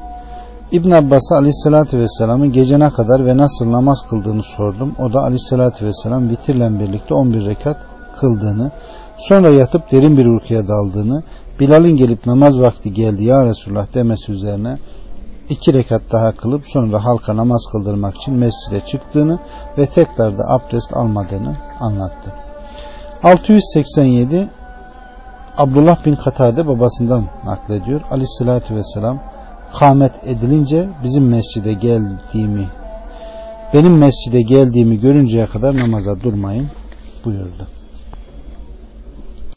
İbn Abbas'a aleyhissalatü vesselam'ı gecene kadar ve nasıl namaz kıldığını sordum. O da aleyhissalatü vesselam vitirle birlikte 11 rekat kıldığını, sonra yatıp derin bir uykuya daldığını, Bilal'in gelip namaz vakti geldi ya Resulullah demesi üzerine iki rekat daha kılıp sonra halka namaz kıldırmak için mescide çıktığını ve tekrar da abdest almadığını anlattı. 687 Abdullah bin Katade babasından naklediyor. Ali Aleyhissalatü vesselam kamet edilince bizim mescide geldiğimi benim mescide geldiğimi görünceye kadar namaza durmayın buyurdu.